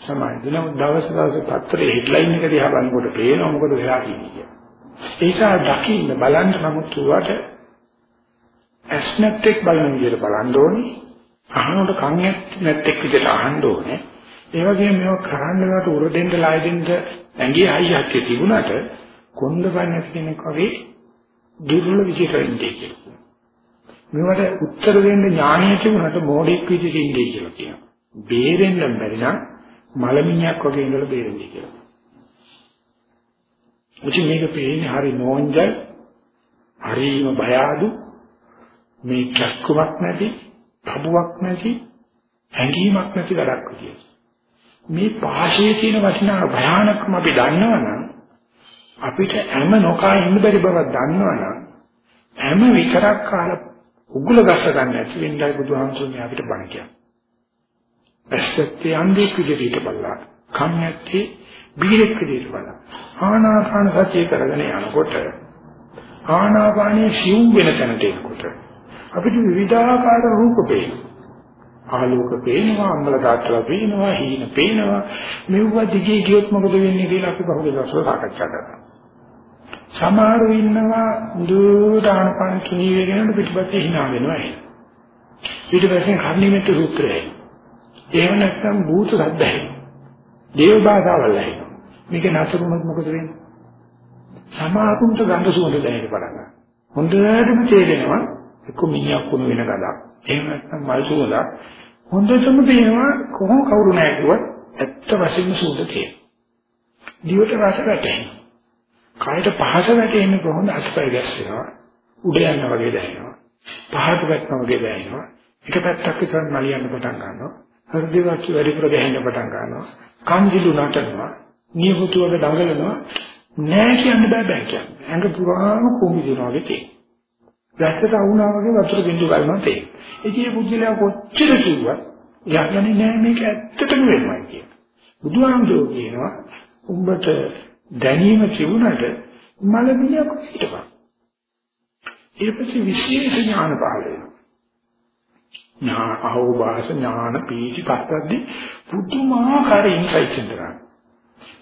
සමාජ දින දවස් දවස් පත්‍රයේ හෙඩ්ලයින් එක දිහා බලනකොට පේනවා මොකද වෙලා කියන්නේ. ඒ නිසා දකින්න බලන්න නමුත් උවට ඇස්නැත්තෙක් බලන විදිහට බලන්න ඕනේ. අහනකොට කන් නැත්තෙක් විදිහට අහන්න ඕනේ. ඒ වගේම මේවා කරන්න වලට උර දෙන්න ලයි දෙන්න ඇඟේ හයියක් තිබුණාට කොන්ද පන්නේ කෙනෙක් වගේ දුර්වල විශේෂයෙන්දී කියලා. මේවට උත්තර දෙන්න ඥාණය තිබුණාට මෝඩෙක් විදිහට ඉන්නේ කියලා කියනවා. බේරෙන්න බැරි නම් මලමිණියක් වගේ ඉඳලා බේරෙන්නේ කියලා. මුචි මේක පේන්නේ හරි නෝන්ජල් හරිම බය අඩු මේ කැක්කමක් නැති, තබුවක් නැති, හැඟීමක් නැති වැඩක් විදියට. මේ පාෂයේ තියෙන වටිනා භයානකම අපි දන්නවනම් අපිට හැම නොකා ඉන්න බැරි බවක් දන්නවනම් හැම විතරක් කාල උගුල ගස්ස ගන්න ඇති වෙන්නයි බුදුහාමුදුරනේ අපිට බණ කියන්නේ. ඇස්සත්තේ අන්ධෙක් විදිහට බලලා කන් ඇත්තේ බීරෙක් විදිහට බලලා ආනාපාන සතිය කරගෙන යනකොට ආනාපානයේ සිව් වෙන තැනට එනකොට අපිට විවිධාකාර රූප පේනවා. ආලෝක පේනවා අම්බල දාත්‍රා පේනවා හීන පේනවා. මෙවුව දිගේ ගියොත් මොකද වෙන්නේ කියලා අපි බහුල දවසක් සාකච්ඡා කරනවා. සමහරව ඉන්නවා දුරාණ පාන කිනී වේගෙන පිටපස්සේ hina වෙනවා ඊට පස්සේ කර්ණිමෙත් සූත්‍රය එහෙම නැත්නම් භූත සද්දයි දේව භාෂාවල් ඇහෙනවා මේක නතරුනොත් මොකද වෙන්නේ සමහරුන්ට ගඳ සුවඳ දැනෙන්න පටන් ගන්නවා. හොඳටම තේරෙනවා එක්ක මිනිහක් වුණ වෙන ගඳක්. එහෙම නැත්නම් මල් සුවඳක්. හොඳටම පේනවා කොහොම කවුරු නැහැ කිව්වත් ඇත්ත වශයෙන්ම සුවඳ තියෙනවා. දිවට රස වැටෙනවා. කායට පහස වැටෙන්නේ කොහොමද අස්පය ගැස්සෙනවා. උඩ යනවා වගේ දැනෙනවා. පහත වැටෙනවා වගේ දැනෙනවා. එක පැත්තක් විතර නලියන්න පටන් ගන්නවා. හෘද වාක්‍ය වැඩිපුර ගැහෙන්න පටන් ගන්නවා. කන්දිලු නටනවා. නියපොතු වල දඟලනවා. නෑ කියන්න බෑ බෑ කියන්නේ. ඇඟ පුරාම කුඹි දෙනවා වගේ තියෙනවා. වැස්සට වුණා වගේ වතුර බින්දු ගන්නවා තියෙනවා. ඉතින් මේ බුද්ධිලා කොච්චර කිව්වත් යන්නේ නෑ මේක ඇත්තටම වෙනවා කියන. බුදුහාමුදුරුවෝ කියනවා උඹට දැනීම තිබුණට මල මිනිහක් හිටපන්. ඊට පස්සේ විශේෂ ඥාන පහළ වෙනවා. ඥාන අහෝවාස ඥාන පීති පස්සද්දි පුදුමාකාර ඉන්සයිට්ස් එනවා.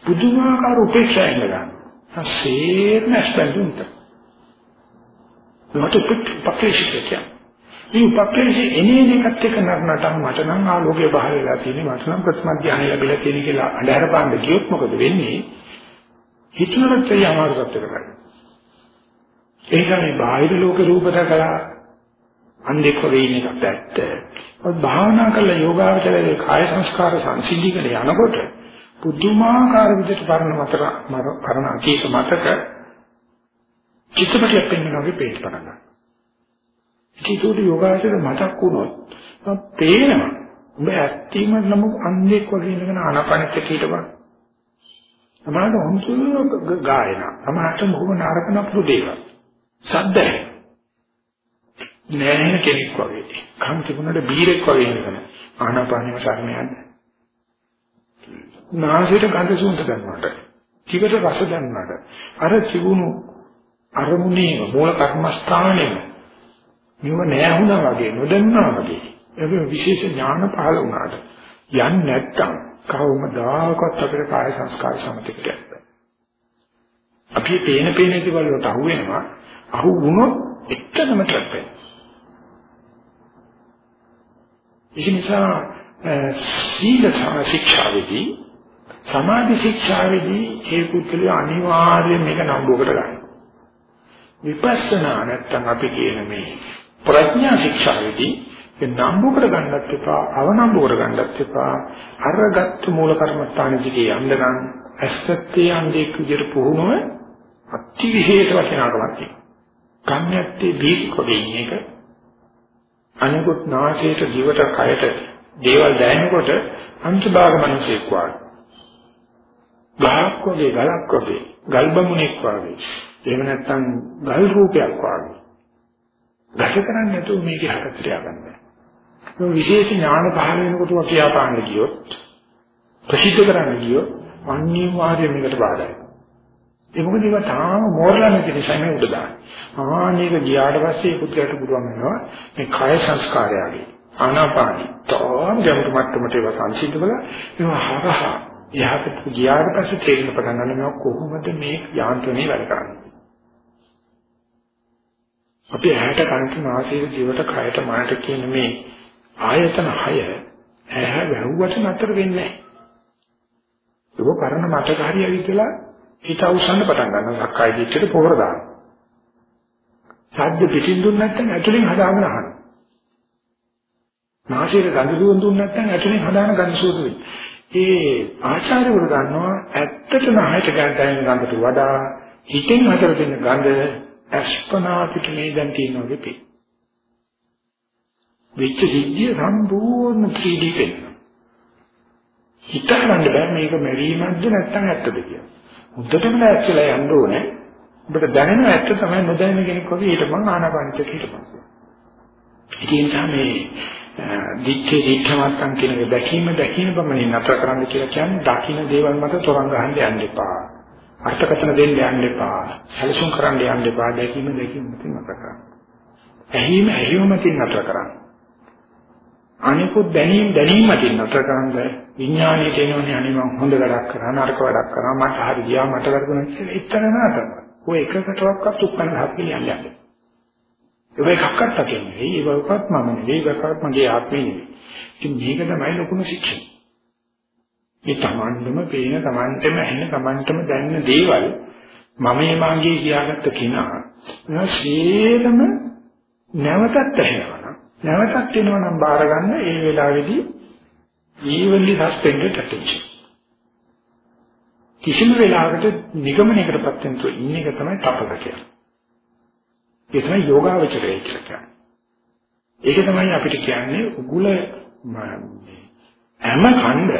පුදුමාකාර උපේක්ෂාවක් ගන්නවා. සේරම ස්පෙන්දුන්ට. මට උපක්‍රේෂිත කියන්නේ. මේ උපක්‍රේෂී එනේන එකත් එක්ක නරනටම මට නම් ආලෝකය පහළ වෙලා තියෙන්නේ මට නම් ප්‍රථම ධ්‍යානය ලැබිලා තියෙන කියලා අඳහර පාන්න ගියොත් මොකද වෙන්නේ? හිතුනට ඒ අමාරුකට කරගන්න. ඒක මේ බාහිර ලෝක රූප දැකලා අන්දෙක් වගේ ඉන්න එකත් ඇත්ත. ඔය භාවනා කළ යෝගාවචරයේ කාය සංස්කාර සංසිද්ධිකල යනකොට පුදුමාකාර විදිහට පරණ මතක පරණ අතීත මතක චිත්තපටියක් පෙන්වනවා වගේ පේන්න පටන් ගන්නවා. ඒකේට යෝගාචර මතක් වුණොත් මම පේනවා. උඹ ඇත්තීම නම් අන්ධෙක් වගේ ඉඳගෙන ආනාපානෙත් හිටපන්. සමහරවිට හොඳ ගායන. සමහරට බොහොම නරක නපුරු දේවල්. සද්ද නෑන කෙනෙක් වගේ. කන් තිබුණාට බීරෙක් වගේ ඉඳගෙන ආනාපානෙම සරණ යන්නේ. නාසයට ගඳ සුවඳ ගන්නවට. ටිකට රස ගන්නවට. අර තිබුණු අරමුණේම මූල කර්මස්ථානයේම මෙව නෑහුණා වගේ නොදන්නා වගේ ඒක විශේෂ ඥාන පහළ වුණාට යන්නේ නැත්තම් කවමදාකවත් අපේ කාය සංස්කාර සමතිකට යන්න. අපි පේන පේන දේවල් වලට අහු වෙනවා අහු වුණොත් එක්කම ට්‍රැප් වෙනවා. ඒ නිසා සීල ශික්ෂාවේදී සමාධි ශික්ෂාවේදී ඒ පුද්ගලයා අනිවාර්යයෙන් මේක නම්බුවකට ගන්නවා. විපස්සනා නැත්තම් අපි කියන මේ ප්‍රඥා ශික්ෂාවේදී ඒ නම්බු කර ගන්නත් එපා අවනම්බු කර ගන්නත් එපා. අරගත් මූල කර්මස්ථාන දිගේ යන්න ගන්න ඇස්සත්තේ යන්නේ විදිහට පුහුණුව අති විශේෂ වටිනාකමක් තියෙනවා. කන්නැත්තේ දීක්කොඩේ ඉන්න එක අනිකුත් නාසයට දිවට කයට දේවල් දැනෙනකොට අංශභාග මිනිසෙක් වගේ ගහක් වගේ ගලක් වගේ ගල්බමුණෙක් වගේ එහෙම නැත්නම් ගල් රූපයක් වගේ. ගත කරන්නේ නැතුව මේකේ හකට තියාගන්න බෑ. මේ විශේෂ ඥාන පහළ වෙනකොට කියා පාන්න ගියොත් ප්‍රසිද්ධ කරන්න ගියොත් අනිවාර්යයෙන් මේකට බාධායි. ඒ මොකද ඒක තාම මෝරලා නැති නිසා මේ උඩ දාන්නේ. ආනේක ගියාට පස්සේ පුත්‍රයාට පුළුවන් වෙනවා මේ කාය සංස්කාරයගේ ආනාපානි තාම ගැඹුරු මට්ටමට ඒවා සංසිද්ධ කළා ඒවා හරහා යහපත් ගියාට පස්සේ තේරෙන්න පටන් ගන්නවා කොහොමද මේ යාන්ත්‍රණය වැඩ කරන්නේ. අපි ඇහැට කනට නාසයට දිවට කයට මනට කියන මේ ආයතන හය ඇහැ වැහුවට නතර වෙන්නේ නැහැ. ඒක කරන මතක හරියයි කියලා හිත අවසන් පටන් ගන්නවා. සක්කාය දිට්ඨියට පොහොර දානවා. සද්ද පිටින් දුන්න නැත්නම් ඇතුලෙන් හදාගෙන අහනවා. නාසයට ගඳ දුවන් දුන්න නැත්නම් ඇතුලෙන් හදාන ගඳ සුවඳ වෙයි. ඒ ආචාර්යවරු දන්නවා ඇත්තටම ආයත ගන්න ගඳට වඩා හිතෙන් හතර දෙන ගඳ අස්පනා පිට මේ දැන් තියෙනවා වෙපි. වෙච්ච සිද්ධිය සම්පූර්ණ 3D වෙනවා. හිතන්න බෑ මේක මෙරීමක්ද නැත්නම් ඇත්තද කියලා. මුද්දටම ඇත්තලා යන්න ඕනේ. ඔබට දැනෙන ඇත්ත තමයි නොදැනෙන කෙනෙක් වගේ හිටපන් ආනාපානිට හිටපන්. ඒ තමයි දික්කේ දික්කමත්තන් කියන එක දැකීම දැකීම පමණින් නතර කරන්න කියලා කියන්නේ දකින්න දේවල් මත තොරන් ගහන්න යන්න එපා. අර්ථකථන දෙන්න යන්න එපා. සැලසුම් කරන්න යන්න එපා. දැකීම දැකීම මතින් නතර කරන්න. ඇහිම ඇහිම මතින් නතර කරන්න. අනිකුත් දැනීම දැනීම මතින් නතර කරන්න විඥානයේ තේනෝනේ අනේ මම හොඳ වැඩක් කරා නරක වැඩක් කරා මට හරි ගියා මට වැරදුනා කියලා ඉතන නතර. ඔය එකකටවත් උත්පන්න හප්පිය යන්නේ. ඒක එකක්වත් අකෙන්නේ. ඒකවත් මම නෙවෙයි ඒකවත් මගේ ආත්මෙ නෙවෙයි. ඉතින් මේක තමයි ලොකුම ශික්ෂණ. මේ තමන්ටම පේන තමන්ටම ඇහෙන තමන්ටම දැනෙන දේවල් මමේ මාගේ කියාගත්ත කෙනා එනවා ශේලම නැවතත් ඇහෙනවා නැවතත් එනවා නම් බාර ගන්න ඒ වෙලාවේදී evenly suspended attention කිසිම වෙලාවකට නිගමනයකටපත් වෙන තු ඉන්න එක තමයි තපක කියන්නේ. ඒ තමයි යෝගාවචරය කියලා කියන්නේ. ඒක තමයි අපිට කියන්නේ උගුල හැම ඛණ්ඩ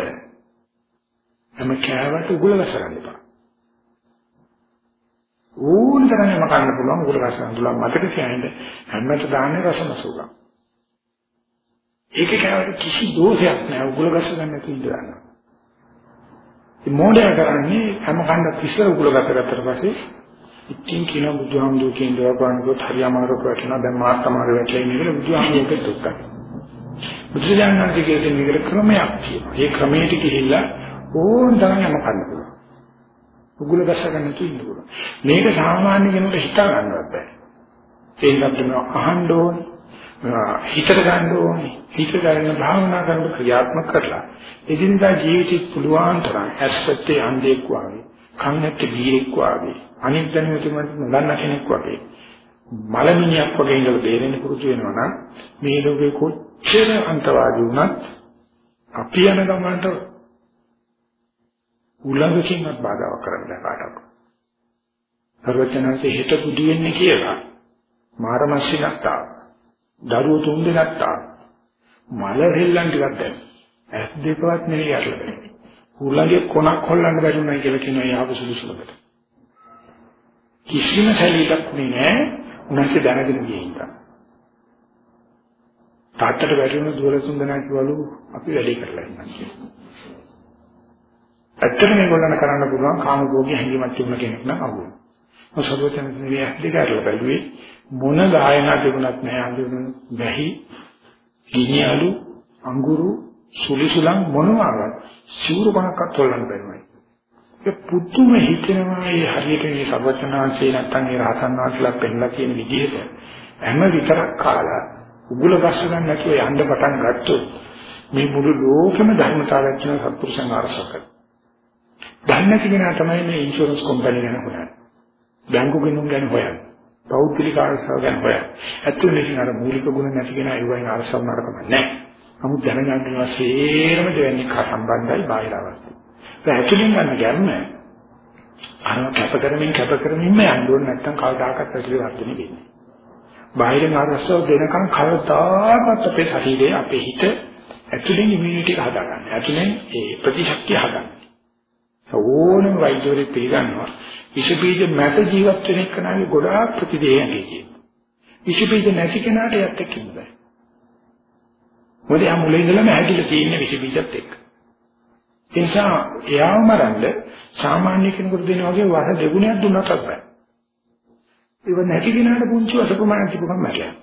හැම කෑවට උගුල ගසගන්න එපා. ඕන තරම් හැම කන්න පුළුවන් උගුල ගසගන්න පුළුවන් මතක තියාගන්න හැමත දාන්නේ රසමසුගම්. ඒක කෑවට කිසි දෝෂයක් නැහැ උගුල ගසගන්න නැතුව ඉඳලා. මේ මොඩය කරන්නේ හැම කණ්ඩක් ඉස්සර උගුල ගතගත්තට පස්සේ ඉතින් කියන බුදුහාමුදුරු කියන දේ වගනකොට හරියමාරු ප්‍රශ්න දැන් මාත් තමයි වැටෙන්නේ කියලා බුදුහාමුදුරුට දුක්ඛ. බුදුජානනාංශ කියන විදිහට ක්‍රමයක් තියෙනවා. ඒ ක්‍රමයට ගිහිල්ලා ඕන තරම් යම කන්න පුළුවන්. උගුල ගස්ස ගන්න තියෙන්න පුළුවන්. මේක සාමාන්‍ය කෙනෙකුට හිතා ගන්නවත් බෑ. ඒකත් තමයි අහන්න ඕනේ. හිතට ගන්න ඕනේ. හිත ගන්න භාවනා කරන ක්‍රියාත්මක කරලා එදිනදා ජීවිතේ පුළුවන් තරම් ඇස්සත්තේ අන්ධෙක් වගේ, කන් නැත්තේ බීරෙක් වගේ, අනිත් දැනුමට නොදන්න කෙනෙක් වගේ මලමිණියක් වගේ ඉඳලා බේරෙන්න පුරුදු වෙනවා නම් මේ ලෝකේ කොච්චර අන්තවාදී වුණත් අපි යන ගමනට උලඟකින්වත් බාධාවක් කරන්න කාටවත්. සර්වඥාන්සේ හිත බුදු වෙන්නේ කියලා මාරමස්සිනක් තාවා. දරුවෝ තුන් දෙනෙක් තාම. මල හෙල්ලන් ටිකක් දැන්. ඇස් දෙකවත් නෙවෙයි අරලා උලගේ කොනක් හොල්ලන්න බැරි වුණා කියලා කියනවා යාප සුදුසුලකට. කිසිම සැලීමක් නෑ. උන්වහන්සේ දැනගෙන ගියේ ඉඳන්. තාත්තට වැටුණු දුවල තුන් දෙනා කිව්වලු අපි වැඩේ කරලා ඉන්නවා කියලා. ඇත්තට මේගොල්ලන් කරන්න පුළුවන් කාම භෝගී හැඟීමක් තිබුණ කෙනෙක් නම් අහුවෙනවා සර්වඥයන් මේ අධිකාරල බැලුවේ මොන ගායනා තිබුණත් නැහැ අඳුන වැහි ගිනියලු අඟුරු සුලිසුලන් මොනවාවත් සිවුරු පහක්වත් හොල්ලන්න බැරුවයි ඒ පුදුම හිතෙනවා මේ හරියට මේ සර්වඥාන්සේ නැත්තම් ඒ රහතන් වහන්සේලා පෙන්නලා තියෙන විදිහට හැම විතරක් කාලා උගුල ගස්ස ගන්න නැතුව යන්න පටන් ගත්තොත් මේ මුළු ලෝකෙම ධර්මතාවයක් කියන සත්පුරුෂයන් අරසක. දන්නේ කෙනා තමයි මේ ඉන්ෂුරන්ස් කම්පැනි ගැන හොයන්නේ. බැංකු ගිණුම් ගැන හොයන්නේ. පෞද්ගලික ආරක්ෂාව ගැන හොයන්නේ. ඇත්තටම මේකේ අර මූලික ගුණ නැති කෙනා ඒ වගේ ආරක්ෂාව නරකම නැහැ. නමුත් දැනගන්න වශයෙන්ම දෙවන්නේ කා සම්බන්ධයි බාහිර අවස්ථයි. ඒ ඇතුලින් ගන්න ගැම්ම අර කැප කරමින් කැප කරමින්ම යන්න ඕනේ නැත්නම් කවදාකවත් ඇතුලේ වර්ධනය වෙන්නේ. බාහිර ආරක්ෂාව දෙනකන් කවදාකවත් අපේ ශරීරයේ අපේ හිත ඇතුලෙන් ඉමුනිටි එක හදාගන්න. ඇතුලෙන් ඒ ප්‍රතිශක්තිය හදාගන්න. ඕනම වෛද්‍යවරයෙක් පිළිගන්නවා විෂ බීජ මැද ජීවත් වෙන කෙනාගේ ගොඩාක් ප්‍රතිදේයන්නේ කියනවා. විෂ බීජ නැති කෙනාට යත් එක්ක ඉන්න බෑ. මොකද යා මුලින් ඉඳලම හැදිලා තියෙන විෂ බීජත් එක්ක. ඒ නිසා එයාව මරන්න සාමාන්‍ය කෙනෙකුට දෙන වගේ වර දෙගුණයක් දුන්නත් බෑ. ඒක නැති කෙනාට පුංචි වසපමාන තිබුණම මැරලා.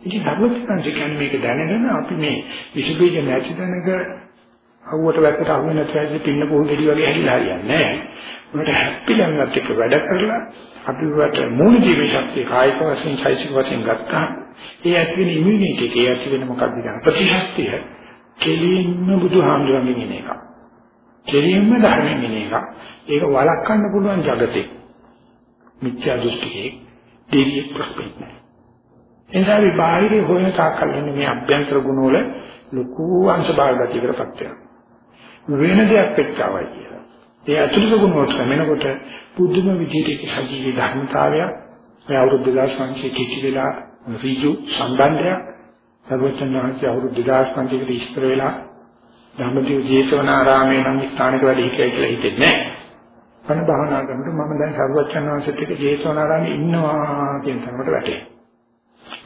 ඉතින් සර්වඥාන්සේ කියන්නේ මේක දැනගෙන අපි මේ විෂ බීජ නැති තැනක අවුවට වැක්කට අහු වෙන ත්‍යාජෙ පින්න පොල් ගෙඩි වගේ හැදිලා හරියන්නේ නැහැ. උනට හැප්පිලන්නත් එක්ක වැඩ කරලා අපි වට මූල ජීවී ශක්තිය කායික වශයෙන් චෛසික වශයෙන් ගත්තා. ඒ ඇති වෙන ඉමුනිටි එක ඇති වෙන මොකක්ද කියන ප්‍රතිශක්තිය කෙලින්ම බුදුහාමුදුරන්ගෙන් එන එක. කෙලින්ම ධර්මයෙන් එන එක. ඒක වළක්වන්න පුළුවන් జగතේ. මිත්‍යා දෘෂ්ටියේ දෙවියෙක් ප්‍රශ්නේ නැහැ. එනිසා අපි බාහිර හොයන තාක්කල් මේ අභ්‍යන්තර ගුණ වල ලොකු අංශ භාග ගතියකටපත් වෙනවා. වෙන දෙයක් වෙච්චවයි කියලා. ඒ අතුලික ගුණ වලට මෙනකොට පුදුම විදිහට සජීවී ධර්මතාවයක් මේ අවුරුදු 2500 කිචි වෙලා ඍජු සම්බන්ධයක් සර්වචන්නාංශ අවුරුදු 2500කට ඉස්තර වෙලා ධම්මදිව ජේතවනාරාමේ නම් ස්ථානික වැඩ හිටියයි කියලා හිතෙන්නේ නැහැ. අන භාවනා කරනකොට මම දැන් සර්වචන්නාංශත් එක්ක ජේතවනාරාමේ ඉන්නවා කියන තරමට වැටේ.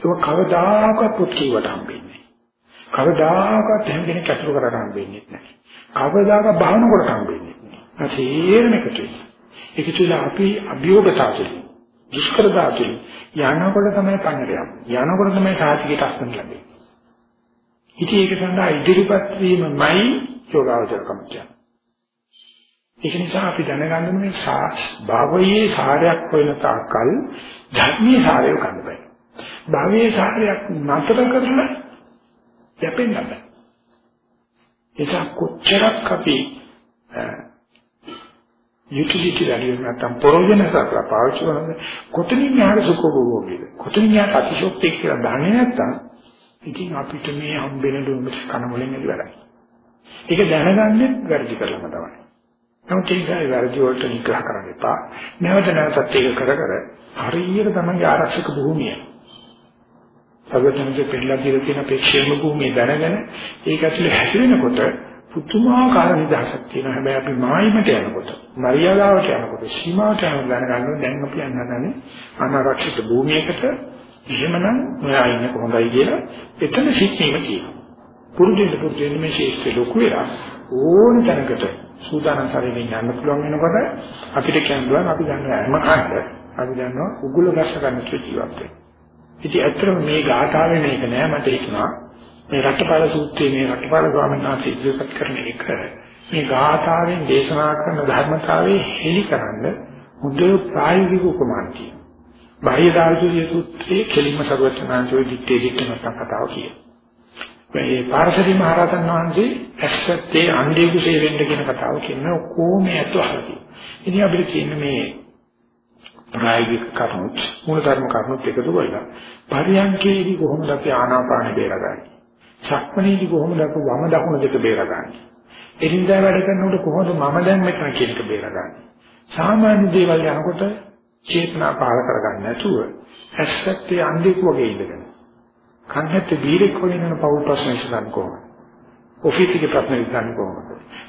ඒක කවදාකවත් පුත් කීවට හම්බෙන්නේ නැහැ. කවදාකවත් හැම කෙනෙක් අතුරු කරලා හම්බෙන්නේ නැහැ. කවදාක භාවන කොට හම්බෙන්නේ නැහැ. තේරෙන එකට. ඒක තුළ අපි අභියෝගතාවතුලි දුෂ්කරතාවතුලි යනකොට තමයි පන්නරයක්. යනකොට තමයි සාහිතිකට අස්තන ලැබෙන්නේ. ඉතින් ඒක සඳහා ඉදිරිපත් වීමයි යෝගාවචරකම කියන්නේ. ඒක නිසා අපි දැනගන්න මේ භවයේ සාරයක් වෙන තාක්කල් ධර්මයේ සාරය ගන්න බෑ. භවයේ සාරයක් නතර කරලා යැපෙන්න බෑ. ඒක කොච්චරක් අපි යුටිලිටි වැලියු නැත්නම් ප්‍රයෝජන සකලා පාවිච්චි කරනද කොතනින් යාර සුඛෝභෝගීද කොතනින් යාර අතිශෝක්තිය කියලා දන්නේ නැත්නම් ඉතින් අපිට මේ හම්බෙන දුන්න කන මොලෙන් එළි වැඩයි. ඒක දැනගන්නේ වැරදි කරලම තමයි. නමුත් ඒකයි වැරදි වලට නිග්‍රහ කරන්න එපා. නැවත නැවතත් ඒක කර කර හරියට තමයි ආරක්ෂක භූමිය. සර්වඥන්ගේ පෙළලා කියලා තියෙන ප්‍රේක්ෂේම භූමිය දැනගෙන ඒක ඇතුලේ හැසිරෙනකොට පුදුමාකාර නිදහසක් තියෙනවා. හැබැයි අපි මායිමට යනකොට, මරියාදාවට යනකොට, සීමාවට යනකොට දැනගන්නවා දැන් අපි යන්නදන්නේ අනාරක්ෂිත භූමියකට එහෙමනම් ඔයා ඉන්නේ කොහොමදයි කියලා එතන සිත්ීම කියනවා. පුරුදුෙන් පුරුදුෙන් මේ ශේෂ්ඨ ලොකු වෙලා ඕන තැනකට සූදානම් ශරීරයෙන් යන්න පුළුවන් වෙනකොට අපිට කියනවා අපි ගන්න හැම කන්න අපි දන්නවා උගුල ගස්ස ගන්න කියලා ජීවත් වෙනවා. ඉතින් ඇත්තටම මේ ගාථාවේ මේක නෑ මට හිතනවා මේ රටපාල සූත්‍රයේ මේ රටපාල ස්වාමීන් වහන්සේ ඉදිරිපත් කරන එක මේ ගාථාවෙන් දේශනා කරන ධර්මතාවයේ හෙලිකරන හොඳ ප්‍රායෝගික උපමාන්තිය. බාහ්‍ය දාර්ශනික සූත්‍රයේ කෙලින්ම සර්වචනාංශයේ දිත්තේ දිත්තන කතාව කියනවා. මේ පාරසරි මහරහතන් වහන්සේ ඇත්තේ අන්ධේ කුසේ වෙන්න කියන කතාව කියන ඔක්කොම ඇත්ත අහලා ඉතින් අපිට තියෙන මේ ප්‍රායෝගික කරුණුත් මූල ධර්ම කරුණුත් එකතු කරලා පරියන්කේදී කොහොමද අපි ආනාපාන බේරගන්නේ? සක්මණේදී කොහොමද අපි වම දකුණ දෙක බේරගන්නේ? එදිනදා වැඩ කරනකොට කොහොමද මම දැන් මෙතන කියන එක බේරගන්නේ? සාමාන්‍ය දේවල් යනකොට චේතනා පාල කරගන්න නැතුව ඇත්තේ අන්ධෙක් වගේ ඉඳගෙන කන්නත් බීරෙක් වගේ නන පෞල් ප්‍රශ්න ඉස්සන් කොහොමද? ඔෆිස් එකේ ප්‍රශ්න විසඳන්නේ කොහොමද?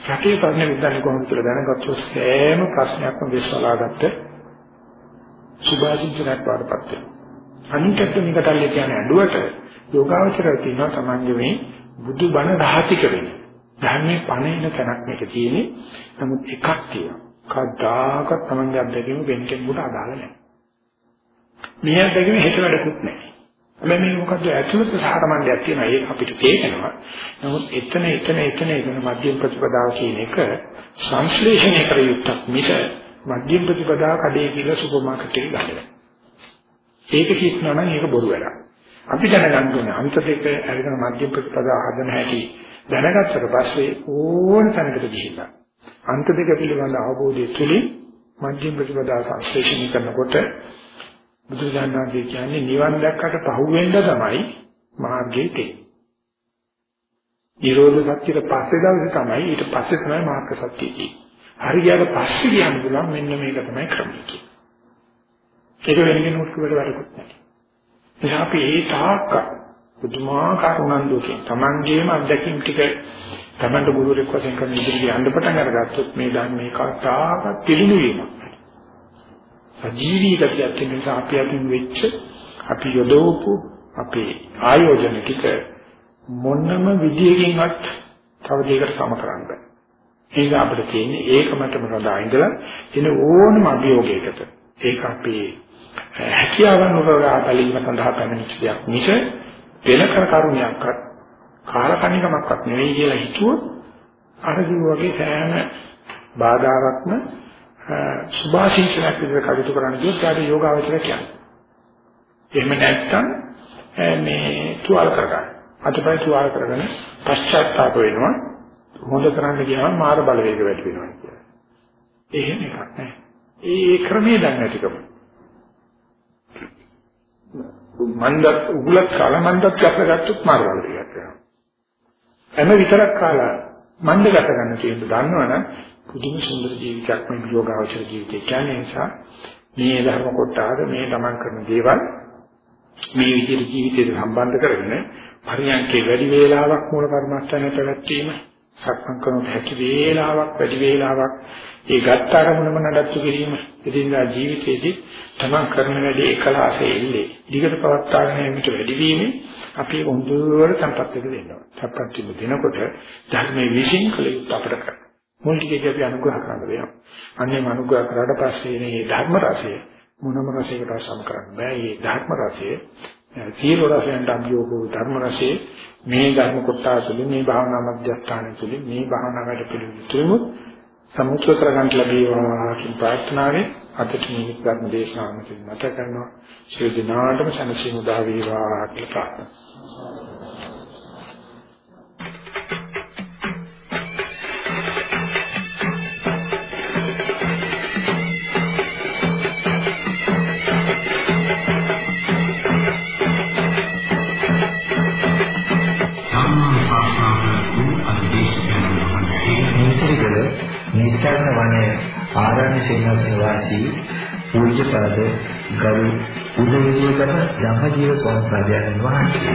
රටේ ප්‍රශ්න විසඳන්නේ කොහොමද කියලා දැනගත්තොත් සෑම ප්‍රශ්නයක්ම විශ්වාසලාගත්ත සුභාසින්චනක් වඩපත් වෙනවා. අනිකට නිකටල්ලේ කියන ඇඬුවට යෝගාවචරය තියෙනවා තමන්ගේ මේ බුදු බණ රහසික වෙන්නේ. ධර්මයේ පණින තැනක් මේක තියෙන්නේ. නමුත් එකක් තියෙනවා. කවදාකවත් තමන්ගේ අත්දැකීම වෙන කෙනෙකුට අදාළ නැහැ. මේ අත්දැකීම හිත වැඩකුත් නැහැ. හැබැයි මේ මොකද්ද ඇතුළත සාරමණ්ඩයක් තියෙනවා ඒක අපිට තේරෙනවා. නමුත් එතන එතන එතන එතන මධ්‍යම ප්‍රතිපදාව කියන එක සංශ්ලේෂණය කර යුක්තක් මිස මධ්‍යම ප්‍රතිපදාව කඩේ කියලා සුපර් මාකට් එකේ ගන්නවා. ඒක කියනවා නම් ඒක බොරු වැඩක්. අපි දැනගන්න ඕනේ අන්ත දෙක අරගෙන මධ්‍යම ප්‍රතිපදාව හදන හැටි දැනගත්තට පස්සේ ඕන තැනකට ගිහිල්ලා අන්ත දෙක පිළිබඳ අවබෝධය තුළින් මධ්‍යම ප්‍රතිපදාව සංශ්ලේෂණය කරනකොට බුදුරජාණන් කියන්නේ නිවන් දැක්කට පහුවෙන්න තමයි මාර්ගයේ තියෙන්නේ. නිරෝධ සත්‍යයට පස්සේ දවසේ තමයි ඊට පස්සේ තමයි මාර්ග සත්‍යය තියෙන්නේ. හරියට පස්සේ කියන්න පුළුවන් මෙන්න මේක තමයි ක්‍රමය කියන්නේ. ඒක වෙනගෙන උත්කවට වැඩකුත් නැහැ. එහා අපි ඒ තාක්ක පුදුමාකාර උනන්දුවකින් Tamangeම අත්දැකීම් ටික Tamanට ගුරුවරයෙක් වශයෙන් කරන ඉදිරියට යන්න පටන් අරගත්තොත් මේ ධර්මයේ කතාවක් පිළිණු වීමක්. සජීවී ගතියක් තියෙන නිසා අපි අතින් වෙච්ච අපි යොදවපු අපේ ආයෝජන ටික මොනම විදියකින්වත් තව දෙයකට සම කරන්න බෑ. ඒක අපිට තියෙන්නේ ඒකමතම සදා ඉඳලා එන ඕනම අභියෝගයකට ඒක අපේ හැකියාවන් උරගා බැලීම සඳහා පැමිණිච්ච දෙයක් මිස වෙන කර කරුණයක්වත් කාලකණිකමක්වත් නෙවෙයි කියලා හිතුවොත් අර වගේ සෑම බාධාවක්ම සුභාශිංසනයක් විදිහට කටයුතු කරන්න ගියොත් ඒකට යෝගාවචර කියන්නේ. එහෙම නැත්නම් මේ තුවාල කරගන්න. අතපය තුවාල කරගෙන පශ්චාත්තාප වෙනවා. හොඳ කරන්න ගියාම මාර බලවේග වැඩි වෙනවා කියලා. එහෙම එකක් නෑ. ඒ ක්‍රමයේ දැන් නැතිකම. මන්ද උගලක් කාලා මන්දත් ගස්සගත්තොත් මාර බලවේගයක් වෙනවා. එම විතරක් කාලා මන්ද ගත ගන්න කියන දන්නවනම් පුදුම සුන්දර ජීවිතයක් මේ යෝගාවචර ජීවිතය කියන්නේ නිසා මේ ධර්ම කොටාද මේ තමන් කරන දේවල් මේ විදිහට ජීවිතයට සම්බන්ධ කරගෙන පරියන්කේ වැඩි වේලාවක් මූල කර්මස්ථානයේ පැවැත්වීම සක්මන් කරන හැකි වේලාවක් වැඩි වේලාවක් ඒ ගත්ත අරමුණම නඩත්තු කිරීම එදිනදා ජීවිතයේදී තමන් කරන වැඩේ එකලාසේ ඉල්ලේ දිගට පවත්වාගෙන යන්නට වැඩි වීමෙන් අපි හොඳට සම්පත් එක දෙන්නවා. සම්පත් දෙනකොට ධර්මයේ විශ්ින් කළ යුතු අපට කරනවා. මුල් ටිකේදී අපි අනුග්‍රහ කරන්න වෙනවා. අන්නේම අනුග්‍රහ කරාට පස්සේ මේ ධර්ම රසය මොනම රසයකට සම කරන්න බෑ. මේ ධර්ම රසය සීල රසයෙන් අභියෝග ධර්ම රසය මේ ධර්ම කොටස තුළින් මේ භාවනා මධ්‍යස්ථානය තුළින් මේ භාවනා වැඩ පිළිවෙල තුළින් සමුච්ච කරගන්න ලැබේවා කියන ප්‍රාර්ථනාවෙන් අදට මේ ධර්ම දේශනාව මෙතන නැත කරනවා. ශ්‍රී දිනාටම සනසිමු දා වේවා කියලා ප්‍රාර්ථනා නිස්සාරණ වනයේ ආරණ්‍ය සේනාසන වාසී පූජ්‍යපද ගරු උදවිදේකම ධම්මජීව ස්වාමීන් වහන්සේ.